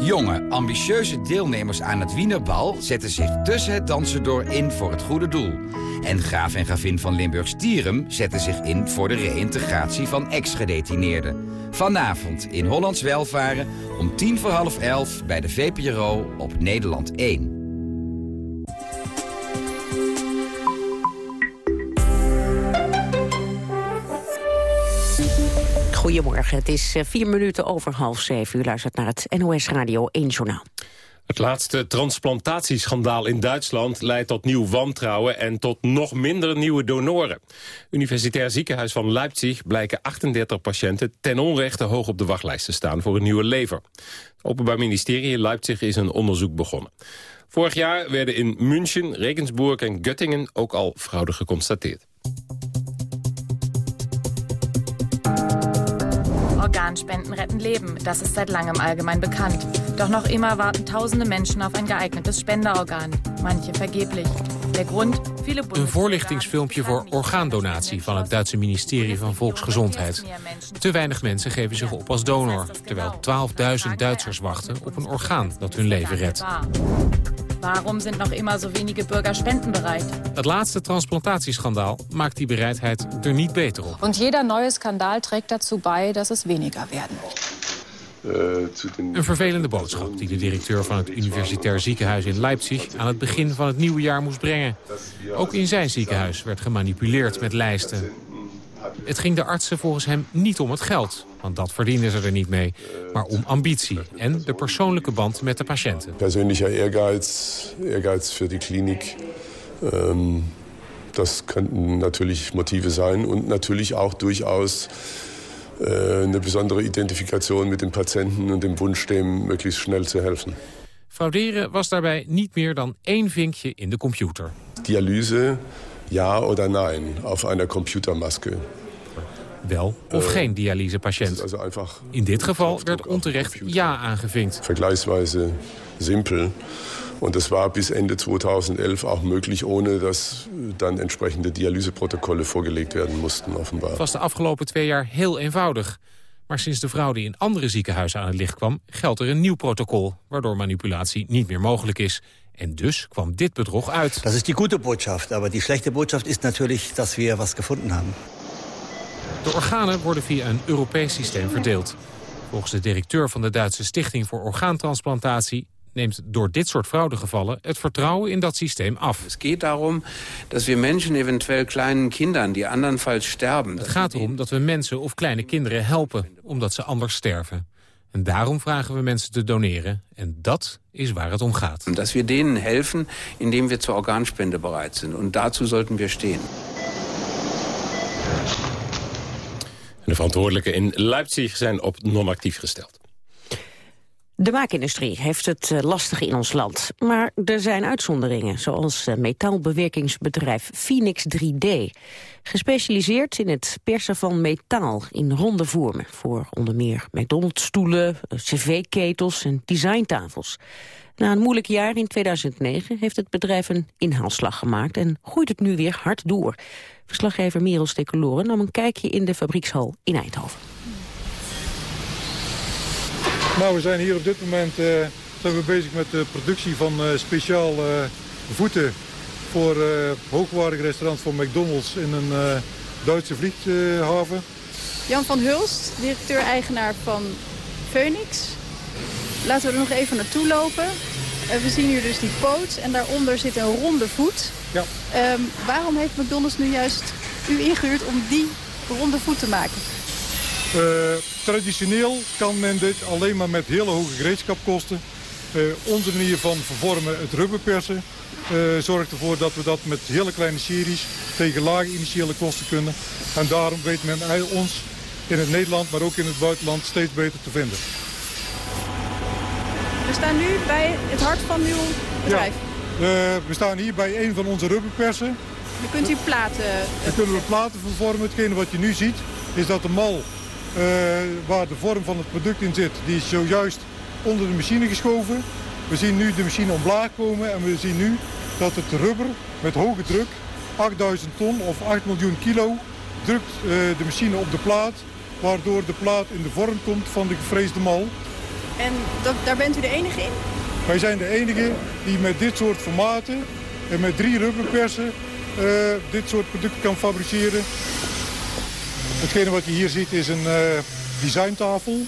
Jonge, ambitieuze deelnemers aan het Wienerbal zetten zich tussen het dansen door in voor het goede doel. En graaf en gravin van Limburg Stierum zetten zich in voor de reïntegratie van ex-gedetineerden. Vanavond in Hollands Welvaren om tien voor half elf bij de VPRO op Nederland 1. Goedemorgen, het is eh, vier minuten over half zeven. U luistert naar het NOS Radio 1 Journaal. Het laatste transplantatieschandaal in Duitsland leidt tot nieuw wantrouwen en tot nog minder nieuwe donoren. Universitair ziekenhuis van Leipzig blijken 38 patiënten ten onrechte hoog op de wachtlijst te staan voor een nieuwe lever. Het Openbaar Ministerie in Leipzig is een onderzoek begonnen. Vorig jaar werden in München, Regensburg en Göttingen ook al fraude geconstateerd. Organspenden retten Leben. Das ist seit langem allgemein bekannt. Doch noch immer warten tausende Menschen auf ein geeignetes Spenderorgan. Manche vergeblich. Een voorlichtingsfilmpje voor orgaandonatie van het Duitse ministerie van Volksgezondheid. Te weinig mensen geven zich op als donor, terwijl 12.000 Duitsers wachten op een orgaan dat hun leven redt. Warum sind noch immer so wenige Bürger spendenbereit? Het laatste transplantatieschandaal maakt die bereidheid er niet beter op. Und jeder neue Skandal trägt dazu bei, dass es weniger werden. Een vervelende boodschap die de directeur van het universitair ziekenhuis in Leipzig aan het begin van het nieuwe jaar moest brengen. Ook in zijn ziekenhuis werd gemanipuleerd met lijsten. Het ging de artsen volgens hem niet om het geld, want dat verdienen ze er niet mee, maar om ambitie en de persoonlijke band met de patiënten. persönlicher Ehrgeiz, Ehrgeiz für die Klinik. Ähm, das könnten natürlich Motive sein und natürlich auch durchaus eine besondere Identifikation mit dem Patienten und dem Wunsch, dem möglichst schnell zu helfen. Frauderen was daarbij niet meer dan één vinkje in de computer. Dialyse, ja oder nein, auf einer Computermaske. Wel of geen dialysepatiënt. In dit geval werd onterecht ja aangevinkt. Vergleichsweise simpel. Und das war bis Ende 2011 auch möglich, ohne dass dann entsprechende Dialyseprotokolle vorgelegt werden mussten, offenbar. Het was de afgelopen twee jaar heel eenvoudig. Maar sinds de vrouw die in andere ziekenhuizen aan het licht kwam... geldt er een nieuw protocol, waardoor manipulatie niet meer mogelijk is. En dus kwam dit bedrog uit. Das ist die gute Botschaft. Aber die schlechte Botschaft ist natürlich, dass wir was gefunden haben. De organen worden via een Europees systeem verdeeld. Volgens de directeur van de Duitse Stichting voor Orgaantransplantatie neemt door dit soort fraudegevallen het vertrouwen in dat systeem af. Es geht darum, dass wir Menschen, eventuell kleinen Kindern, die andernfalls sterben... Het gaat erom dat we mensen of kleine kinderen helpen, omdat ze anders sterven. En daarom vragen we mensen te doneren. En dat is waar het om gaat. Dass wir denen helfen, indem wir zur Organspende bereit sind. Und dazu sollten wir stehen. De verantwoordelijken in Leipzig zijn op non-actief gesteld. De maakindustrie heeft het eh, lastig in ons land. Maar er zijn uitzonderingen, zoals eh, metaalbewerkingsbedrijf Phoenix 3D. Gespecialiseerd in het persen van metaal in ronde vormen. Voor onder meer McDonald's-stoelen, eh, cv-ketels en designtafels. Na een moeilijk jaar in 2009 heeft het bedrijf een inhaalslag gemaakt... en groeit het nu weer hard door. Verslaggever Merel Stekeloren nam een kijkje in de fabriekshal in Eindhoven. Nou, we zijn hier op dit moment zijn we bezig met de productie van eh, speciaal eh, voeten voor hoogwaardige restaurants van McDonald's in een Duitse vlieghaven. Jan van Hulst, directeur-eigenaar van Phoenix. Laten we er nog even naartoe lopen. We zien hier dus die poot en daaronder zit een ronde voet. Ja. Ehm, waarom heeft McDonald's nu juist u ingehuurd om die ronde voet te maken? Traditioneel kan men dit alleen maar met hele hoge gereedschapkosten. Eh, onze manier van vervormen, het rubberpersen, eh, zorgt ervoor dat we dat met hele kleine series tegen lage initiële kosten kunnen. En daarom weet men ons in het Nederland, maar ook in het buitenland steeds beter te vinden. We staan nu bij het hart van uw bedrijf. Eh, we staan hier bij een van onze rubberpersen. Dan kunt u platen... Dan kunnen we platen vervormen. Hetgene wat je nu ziet is dat de mal eh, waar de vorm van het product in zit, die is zojuist onder de machine geschoven. We zien nu de machine omlaag komen en we zien nu dat het rubber met hoge druk, 8000 ton of 8 miljoen kilo, drukt eh, de machine op de plaat, waardoor de plaat in de vorm komt van de gevreesde mal. En dat, daar bent u de enige in? Wij zijn de enige die met dit soort formaten en met drie rubberpersen eh, dit soort producten kan fabriceren. Hetgene wat je hier ziet is een eh, designtafel.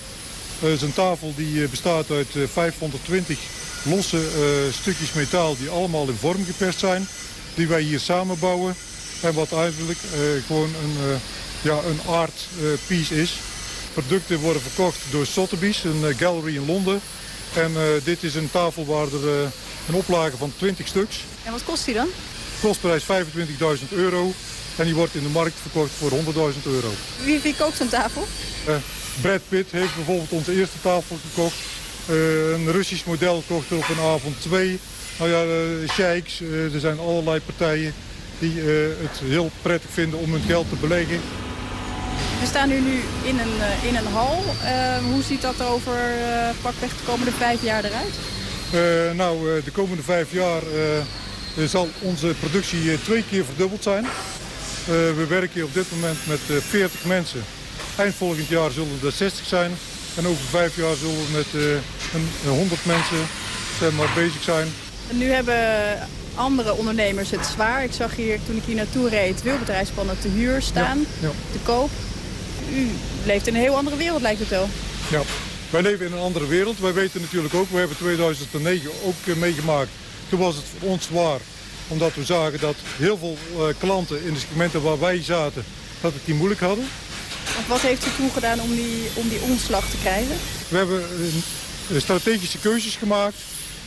Het is een tafel die eh, bestaat uit eh, 520 losse eh, stukjes metaal die allemaal in vorm geperst zijn. Die wij hier samenbouwen. En wat eigenlijk eh, gewoon een, eh, ja, een art eh, piece is. Producten worden verkocht door Sotheby's, een eh, gallery in Londen. En eh, dit is een tafel waar er eh, een oplage van 20 stuks. En wat kost die dan? Kostprijs 25.000 euro. En die wordt in de markt verkocht voor 100.000 euro. Wie, wie kookt zo'n tafel? Eh, Brad Pitt heeft bijvoorbeeld onze eerste tafel gekocht. Eh, een Russisch model kocht er op een avond twee. Nou ja, sheiks, eh, er zijn allerlei partijen die het heel prettig vinden om hun geld te beleggen. We staan nu, nu in, een, in een hal. Hoe ziet dat er over pakweg de komende vijf jaar eruit? Nou, de komende vijf jaar zal onze productie twee keer verdubbeld zijn. Eh, we werken op dit moment met eh, 40 mensen. Eind volgend jaar zullen er 60 zijn. En over vijf jaar zullen we met eh, een, een 100 mensen zeg maar, bezig zijn. En nu hebben andere ondernemers het zwaar. Ik zag hier, toen ik hier naartoe reed, wielbedrijfspannen te huur staan, Ja, ja. te koop. U leeft in een heel andere wereld, lijkt het wel. Ja, wij leven in een andere wereld. Wij weten natuurlijk ook, we hebben 2009 ook eh, meegemaakt. Toen was het voor ons zwaar, omdat we zagen dat heel veel eh, klanten in de segmenten waar wij zaten, dat het die moeilijk hadden. Want wat heeft u toen gedaan om die, om die omslag te krijgen? We hebben strategische keuzes gemaakt.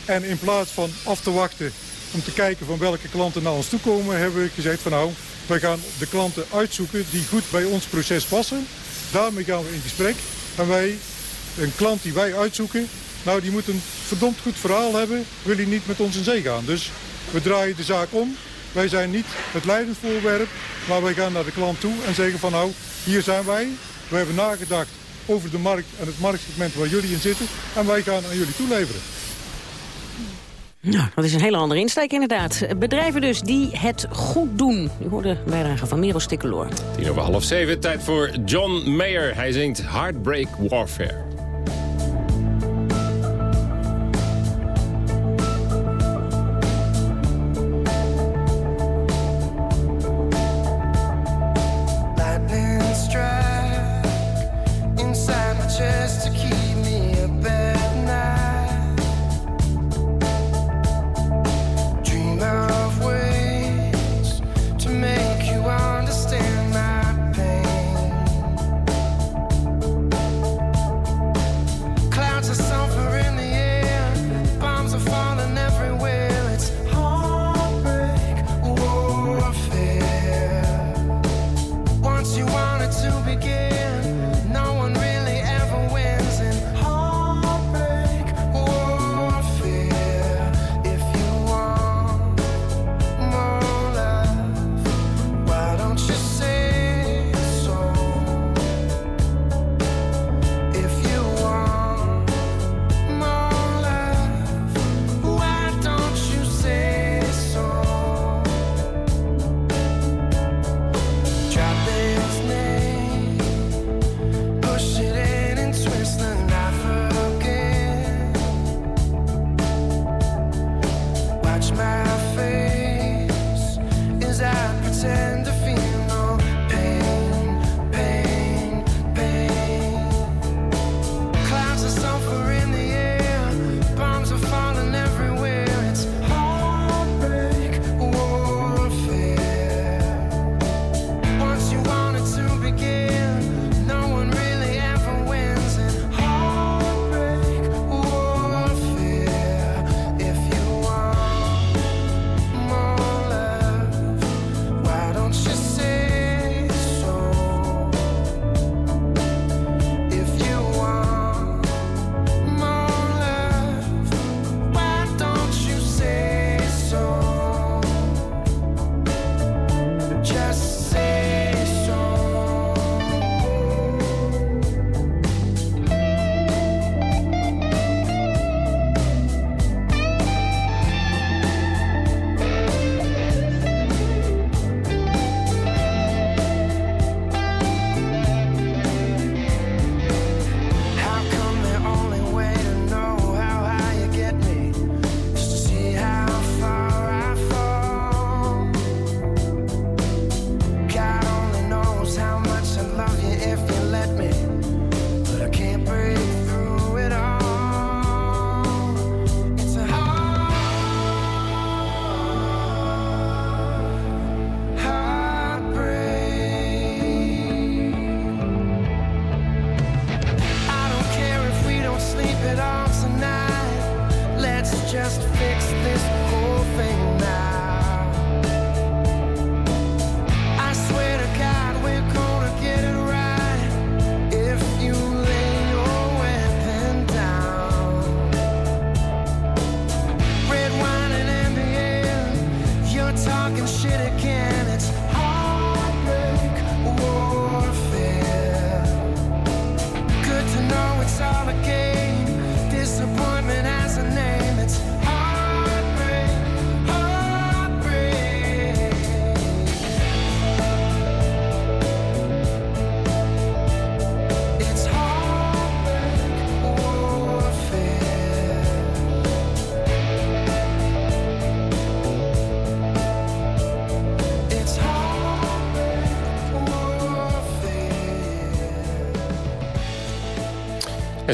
En in plaats van af te wachten om te kijken van welke klanten naar ons toe komen, hebben we gezegd van nou, wij gaan de klanten uitzoeken die goed bij ons proces passen. Daarmee gaan we in gesprek. En wij, een klant die wij uitzoeken, nou die moet een verdomd goed verhaal hebben, wil hij niet met ons in zee gaan. Dus we draaien de zaak om. Wij zijn niet het leidend voorwerp, maar wij gaan naar de klant toe en zeggen van nou, hier zijn wij. We hebben nagedacht over de markt en het marktsegment waar jullie in zitten. En wij gaan aan jullie toeleveren. Nou, dat is een hele andere insteek inderdaad. Bedrijven dus die het goed doen. U hoorde bijdrage van Merel Stikkeloor. Tien over half zeven, tijd voor John Mayer. Hij zingt Heartbreak Warfare.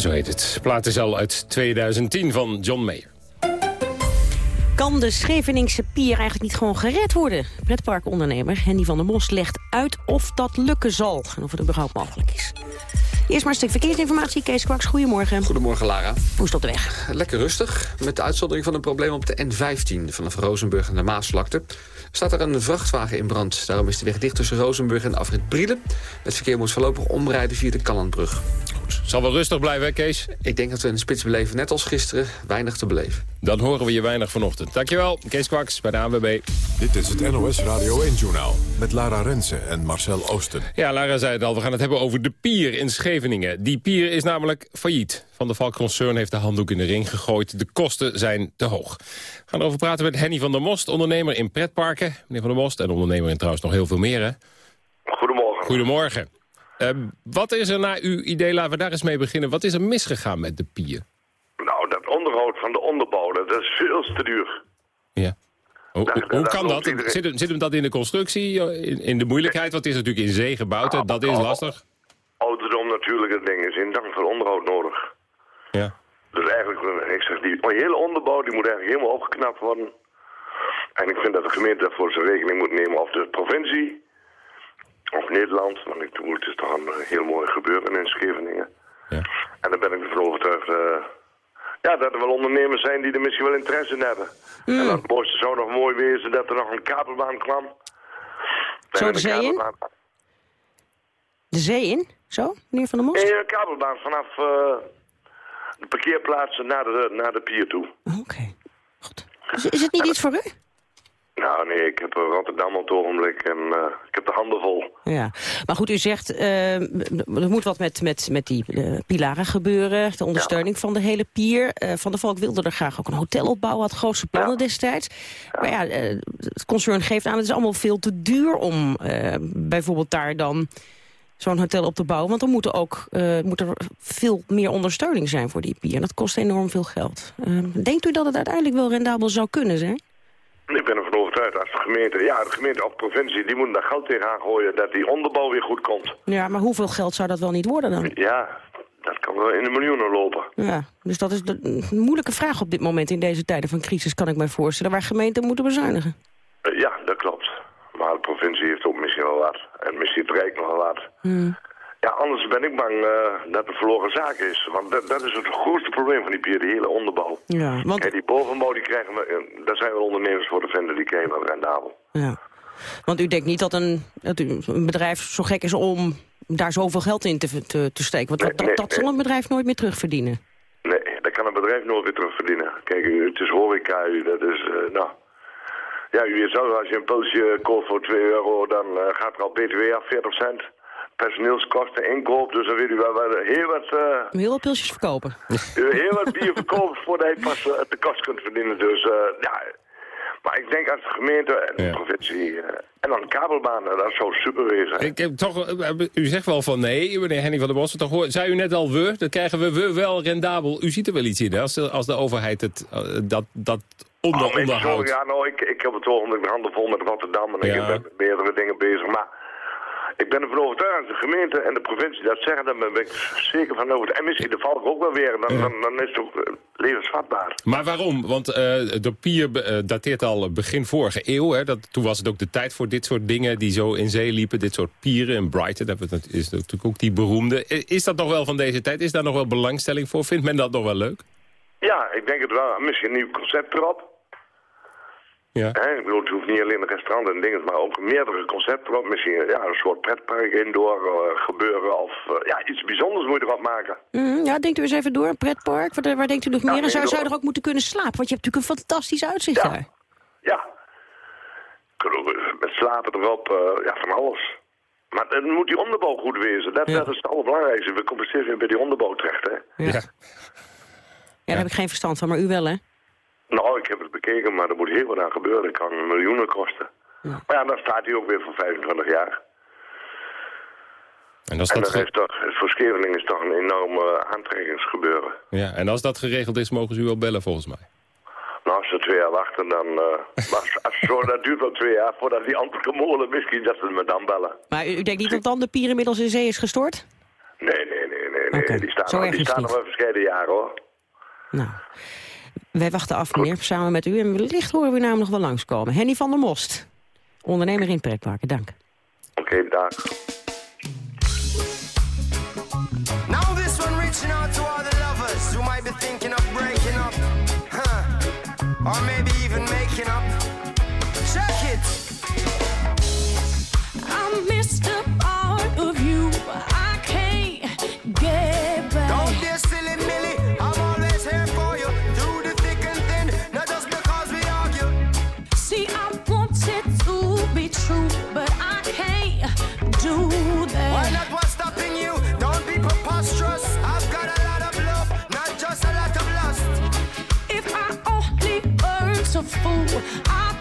Zo heet het. Plaat is al uit 2010 van John Mayer. Kan de Scheveningse pier eigenlijk niet gewoon gered worden? Pretparkondernemer Henny van der Mos legt uit of dat lukken zal. En of het überhaupt mogelijk is. Eerst maar een stuk verkeersinformatie. Kees Kwaks, goedemorgen. Goedemorgen, Lara. Hoe is op de weg? Lekker rustig, met de uitzondering van een probleem op de N15... vanaf Rozenburg en de Maasvlakte. Staat er een vrachtwagen in brand. Daarom is de weg dicht tussen Rozenburg en Afrit Brielen. Het verkeer moet voorlopig omrijden via de Callandbrug. Goed. Zal wel rustig blijven, hè, Kees? Ik denk dat we in de spits beleven, net als gisteren, weinig te beleven. Dan horen we je weinig vanochtend. Dankjewel, Kees Kwaks bij de ANWB. Dit is het NOS Radio 1-journaal met Lara Rensen en Marcel Oosten. Ja, Lara zei het al, we gaan het hebben over de pier in Scheveningen. Die pier is namelijk failliet. Van de Valk Concern heeft de handdoek in de ring gegooid. De kosten zijn te hoog. We gaan erover praten met Henny van der Most, ondernemer in pretparken. Meneer van der Most, en ondernemer in trouwens nog heel veel meer, hè? Goedemorgen. Goedemorgen. Eh, wat is er naar uw idee, laten we daar eens mee beginnen... wat is er misgegaan met de pier? Nou, dat onderhoud van de onderbouw, dat is veel te duur. Ja. Hoe, Daar- hoe- hoe daar kan dat? iedereen- Zit, hem- zit hem dat in de constructie, in, in de moeilijkheid? Want het is natuurlijk in zee gebouwd, dat is lastig. Ouderdom natuurlijk, het ding is in dank voor onderhoud nodig. Ja. Dus eigenlijk, eh, ik zeg, die hele onderbouw die moet eigenlijk helemaal opgeknapt worden. En ik vind dat de gemeente daarvoor zijn rekening moet nemen, of de provincie, of Nederland. Want ik bedoel, het is toch een eh, heel mooi gebeuren in Scheveningen. Ja. En daar ben ik ervan overtuigd, eh, ja, dat er wel ondernemers zijn die er misschien wel interesse in hebben. En dat het mooiste zou nog mooi wezen dat er nog een kabelbaan kwam. Zo de zee in? De zee in? Zo, meneer Van der Most? Nee, een kabelbaan vanaf eh, de parkeerplaatsen naar de, naar de pier toe. Is, is het niet iets voor u? Nou nee, ik heb Rotterdam op het ogenblik en eh, ik heb de handen vol. Ja, maar goed, u zegt, eh, er moet wat met, met, met die eh, pilaren gebeuren, de ondersteuning van de hele pier. Van der Valk wilde er graag ook een hotel opbouwen, had grootste plannen destijds. Maar ja, het concern geeft aan, het is allemaal veel te duur om bijvoorbeeld daar dan zo'n hotel op te bouwen. Want er moet, er ook, moet er veel meer ondersteuning zijn voor die pier. En dat kost enorm veel geld. Eh, denkt u dat het uiteindelijk wel rendabel zou kunnen zijn? Ik ben ervan overtuigd als de gemeente, ja de gemeente of provincie, die moeten daar geld tegenaan gooien dat die onderbouw weer goed komt. Ja, maar hoeveel geld zou dat wel niet worden dan? Ja, dat kan wel in de miljoenen lopen. Ja, dus dat is de, een moeilijke vraag op dit moment in deze tijden van crisis, kan ik mij voorstellen, waar gemeenten moeten bezuinigen. Eh, ja, dat klopt. Maar de provincie heeft ook misschien wel wat. En misschien het Rijk nog wel wat. Ja, anders ben ik bang eh, dat het verloren zaak is. Want dat, dat is het grootste probleem van die pier, die hele onderbouw. Ja, want, Kijk, die bovenbouw, die krijgen we, eh, daar zijn wel ondernemers voor te vinden, die krijgen we rendabel. ja. want u denkt niet dat een, dat een bedrijf zo gek is om daar zoveel geld in te, te, te steken. Want dat, dat, nee, dat nee. zal een bedrijf nooit meer terugverdienen. Nee, daar kan een bedrijf nooit weer terugverdienen. Kijk, het is horeca, dat is, eh, nou... Ja, u zelf, als je een pilsje koopt voor 2 euro, dan gaat er al btw af, 40 cent. Personeelskosten, inkoop, dus dan weet u wel, wel heel wat... eh, Heel wat pilsjes verkopen. heel wat bier verkopen voordat je pas eh, de kost kunt verdienen. Dus eh, ja, maar ik denk als de gemeente en de provincie eh, en dan kabelbanen, dat zou super wezen. Ik heb toch, eh, u zegt wel van nee, meneer Henny van der Bos. Toch, hoor- zei u net al we, dan krijgen we we wel rendabel. U ziet er wel iets in, hè, als de, als de overheid het, eh, dat, dat onder, Oh, onderhoudt. sorry, ja, nou, ik, ik heb het ogenblik mijn handen vol met Rotterdam en ik ben met meerdere dingen bezig. Maar ik ben ervan overtuigd als de gemeente en de provincie dat zeggen, dan ben ik zeker van overtuigd. En misschien de Valk ook wel weer, dan, dan, dan is het ook eh, levensvatbaar. Maar waarom? Want eh, de pier eh, dateert al begin vorige eeuw. Hè? Dat, toen was het ook de tijd voor dit soort dingen die zo in zee liepen. Dit soort pieren in Brighton. Dat is natuurlijk ook die beroemde. Is dat nog wel van deze tijd? Is daar nog wel belangstelling voor? Vindt men dat nog wel leuk? Ja, ik denk het wel. Misschien een nieuw concept erop. Ja. Hè, ik bedoel, het hoeft niet alleen een restaurant en dingen, maar ook meerdere concepten. Misschien ja, een soort pretpark indoor eh, gebeuren of eh, ja, iets bijzonders moet je erop maken. Mhm, ja, denkt u eens even door, een pretpark, waar, waar denkt u nog meer? en zou, door- zou er ook moeten kunnen slapen, want je hebt natuurlijk een fantastisch uitzicht daar. Ja. Kunnen we Met slapen erop, eh, ja, van alles. Maar dan moet die onderbouw goed wezen. Dat, dat is het allerbelangrijkste. We komen steeds weer bij die onderbouw terecht, hè. Ja. Ja, daar heb ik geen verstand van, maar u wel, hè? Nou, ik heb het bekeken, maar er moet heel wat aan gebeuren. Het kan miljoenen kosten. Maar ja, dan staat hij ook weer voor 25 jaar. En, als En dat heeft toch, voor Scheveningen is toch een enorm eh, aantrekkingsgebeuren. ja, en als dat geregeld is, mogen ze u wel bellen volgens mij. Nou, als ze twee jaar wachten, dan... eh, maar als, als zo, dat duurt wel twee jaar voordat die andere molen misschien dat ze me dan bellen. Maar u, u denkt niet dat dan de pier inmiddels in zee is gestort? Nee, nee, nee, nee. nee. Die staan, erg die het staan nog wel verscheiden jaren, hoor. Wij wachten af, meneer, samen met u. En wellicht horen we u namelijk nog wel langskomen. Henny van der Most, ondernemer in pretparken, dank. Oké, dag. Now this one reaching out to all the lovers who might be thinking of breaking up, huh? Or maybe even making up. Check it. I missed fool. I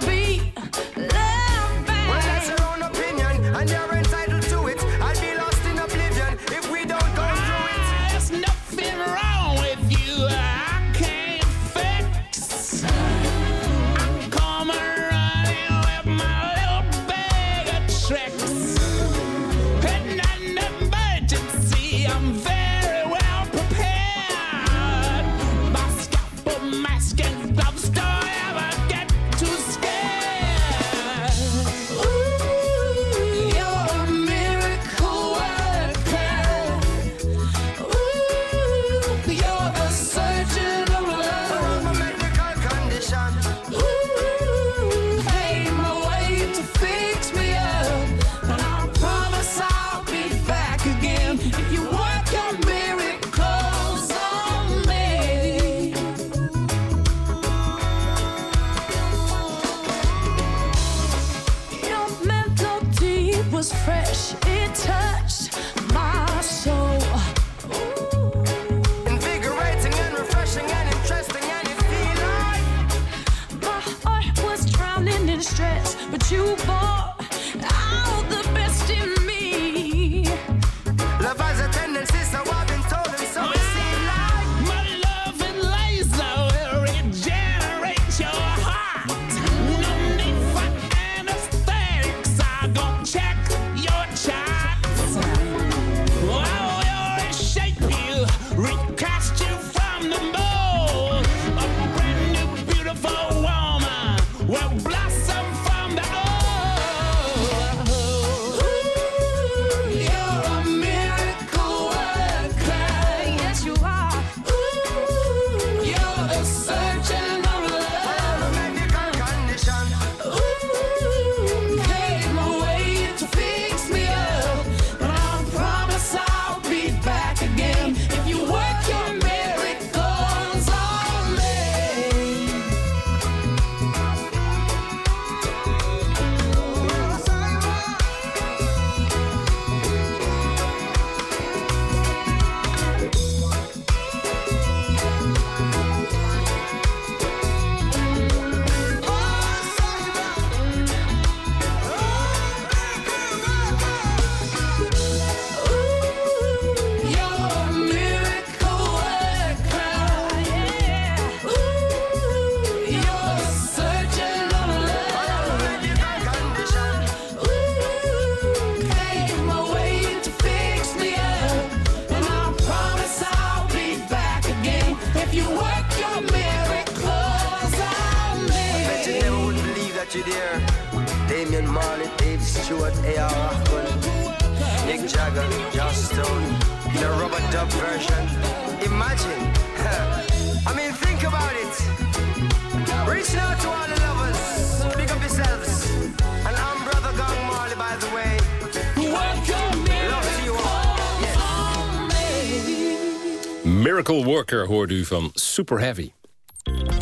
Worker hoorde u van Super Heavy.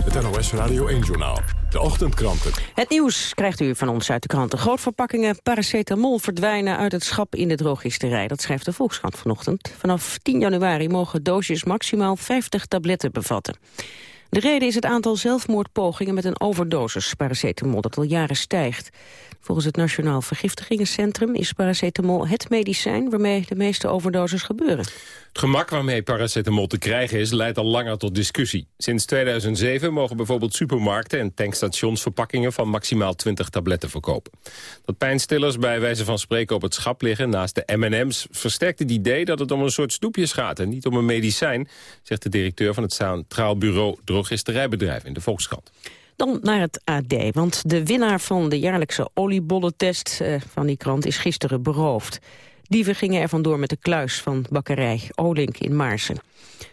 Het NOS Radio 1-journaal. De ochtendkranten. Het nieuws krijgt u van ons uit de kranten. Grootverpakkingen paracetamol verdwijnen uit het schap in de drogisterij. Dat schrijft de Volkskrant vanochtend. Vanaf 10 januari mogen doosjes maximaal 50 tabletten bevatten. De reden is het aantal zelfmoordpogingen met een overdosis paracetamol dat al jaren stijgt. Volgens het Nationaal Vergiftigingencentrum is paracetamol het medicijn waarmee de meeste overdoses gebeuren. Het gemak waarmee paracetamol te krijgen is leidt al langer tot discussie. Sinds 2007 mogen bijvoorbeeld supermarkten en tankstations verpakkingen van maximaal 20 tabletten verkopen. Dat pijnstillers bij wijze van spreken op het schap liggen naast de M&M's versterkt het idee dat het om een soort snoepjes gaat en niet om een medicijn, zegt de directeur van het Centraal Bureau Drogisterijbedrijf in de Volkskrant. Dan naar het AD, want de winnaar van de jaarlijkse oliebollentest eh, van die krant is gisteren beroofd. Dieven gingen er vandoor met de kluis van bakkerij Olink in Maarsen.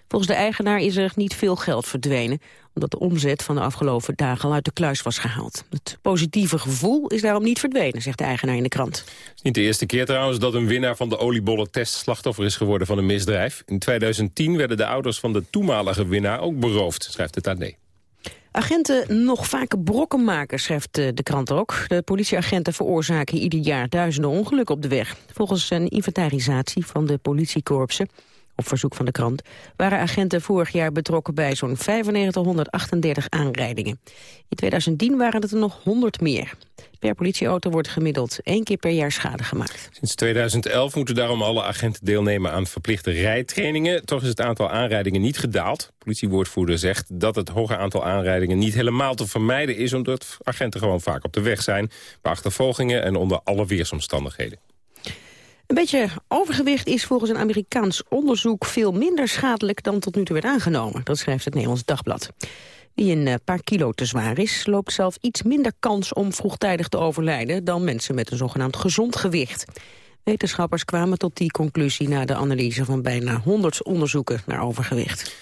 Volgens de eigenaar is er niet veel geld verdwenen... omdat de omzet van de afgelopen dagen al uit de kluis was gehaald. Het positieve gevoel is daarom niet verdwenen, zegt de eigenaar in de krant. Het is niet de eerste keer trouwens dat een winnaar van de oliebollentest slachtoffer is geworden van een misdrijf. In 2010 werden de ouders van de toenmalige winnaar ook beroofd, schrijft het AD. Agenten nog vaker brokken maken, schrijft eh, de krant ook. De politieagenten veroorzaken ieder jaar duizenden ongelukken op de weg. Volgens een inventarisatie van de politiekorpsen Op verzoek van de krant waren agenten vorig jaar betrokken bij zo'n 9538 aanrijdingen. In 2010 waren het er nog 100 meer. Per politieauto wordt gemiddeld één keer per jaar schade gemaakt. Sinds 2011 moeten daarom alle agenten deelnemen aan verplichte rijtrainingen. Toch is het aantal aanrijdingen niet gedaald. Politiewoordvoerder zegt dat het hoge aantal aanrijdingen niet helemaal te vermijden is... omdat agenten gewoon vaak op de weg zijn, bij achtervolgingen en onder alle weersomstandigheden. Een beetje overgewicht is volgens een Amerikaans onderzoek veel minder schadelijk dan tot nu toe werd aangenomen. Dat schrijft het Nederlands Dagblad. Wie een eh, paar kilo te zwaar is, loopt zelf iets minder kans om vroegtijdig te overlijden dan mensen met een zogenaamd gezond gewicht. Wetenschappers kwamen tot die conclusie na de analyse van bijna 100 onderzoeken naar overgewicht.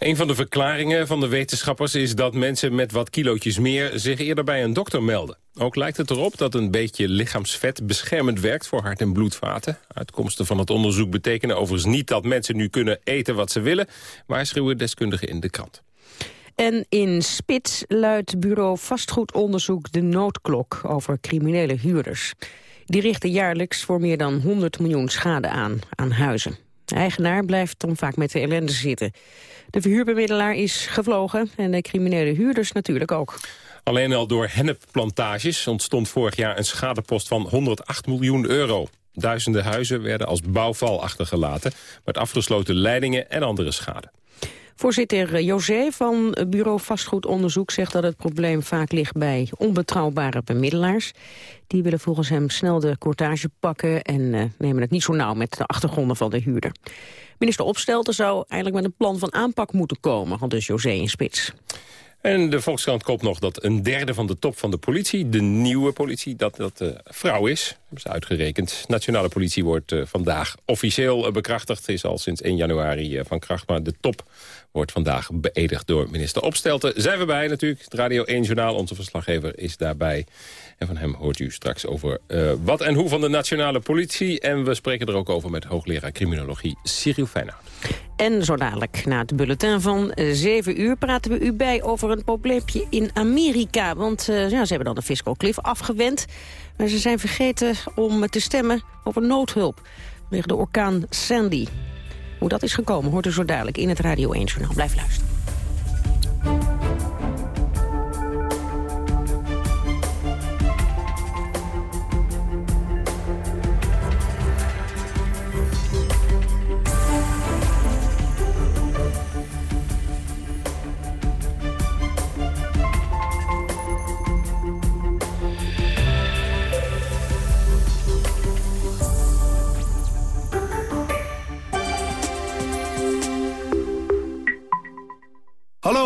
Een van de verklaringen van de wetenschappers is dat mensen met wat kilootjes meer zich eerder bij een dokter melden. Ook lijkt het erop dat een beetje lichaamsvet beschermend werkt voor hart- en bloedvaten. Uitkomsten van het onderzoek betekenen overigens niet dat mensen nu kunnen eten wat ze willen, waarschuwen deskundigen in de krant. En in Spits luidt bureau vastgoedonderzoek de noodklok over criminele huurders. Die richten jaarlijks voor meer dan 100 miljoen schade aan, aan huizen. De eigenaar blijft dan vaak met de ellende zitten. De verhuurbemiddelaar is gevlogen en de criminele huurders natuurlijk ook. Alleen al door hennepplantages ontstond vorig jaar een schadepost van 108 miljoen euro. Duizenden huizen werden als bouwval achtergelaten... met afgesloten leidingen en andere schade. Voorzitter José van Bureau Vastgoedonderzoek zegt dat het probleem vaak ligt bij onbetrouwbare bemiddelaars. Die willen volgens hem snel de cortage pakken en uh, nemen het niet zo nauw met de achtergronden van de huurder. Minister Opstelten zou eigenlijk met een plan van aanpak moeten komen, al dus José in spits. En de Volkskrant koopt nog dat een derde van de top van de politie... de nieuwe politie, dat dat uh, vrouw is. Dat hebben ze uitgerekend. Nationale politie wordt uh, vandaag officieel uh, bekrachtigd. Is al sinds 1 januari van kracht. Maar de top wordt vandaag beëdigd door minister Opstelten. Zijn we bij natuurlijk. Radio 1 Journaal, onze verslaggever, is daarbij. En van hem hoort u straks over wat en hoe van de nationale politie. En we spreken er ook over met hoogleraar criminologie Cyril Feyenoord. En zo dadelijk, na het bulletin van 7 uur, praten we u bij over een probleempje in Amerika. Want uh, ja, ze hebben dan de fiscal cliff afgewend. Maar ze zijn vergeten om te stemmen over noodhulp. Vanwege de orkaan Sandy. Hoe dat is gekomen, hoort u zo dadelijk in het Radio 1-journaal. Blijf luisteren.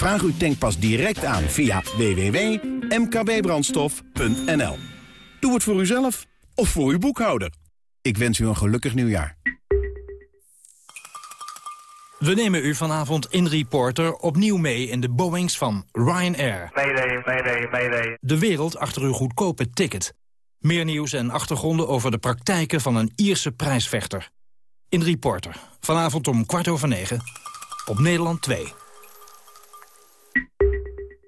Vraag uw tankpas direct aan via www.mkbbrandstof.nl. Doe het voor uzelf of voor uw boekhouder. Ik wens u een gelukkig nieuwjaar. We nemen u vanavond in Reporter opnieuw mee in de Boeings van Ryanair. Mayday, mayday, mayday. De wereld achter uw goedkope ticket. Meer nieuws en achtergronden over de praktijken van een Ierse prijsvechter. In Reporter, vanavond om kwart over negen, op Nederland 2.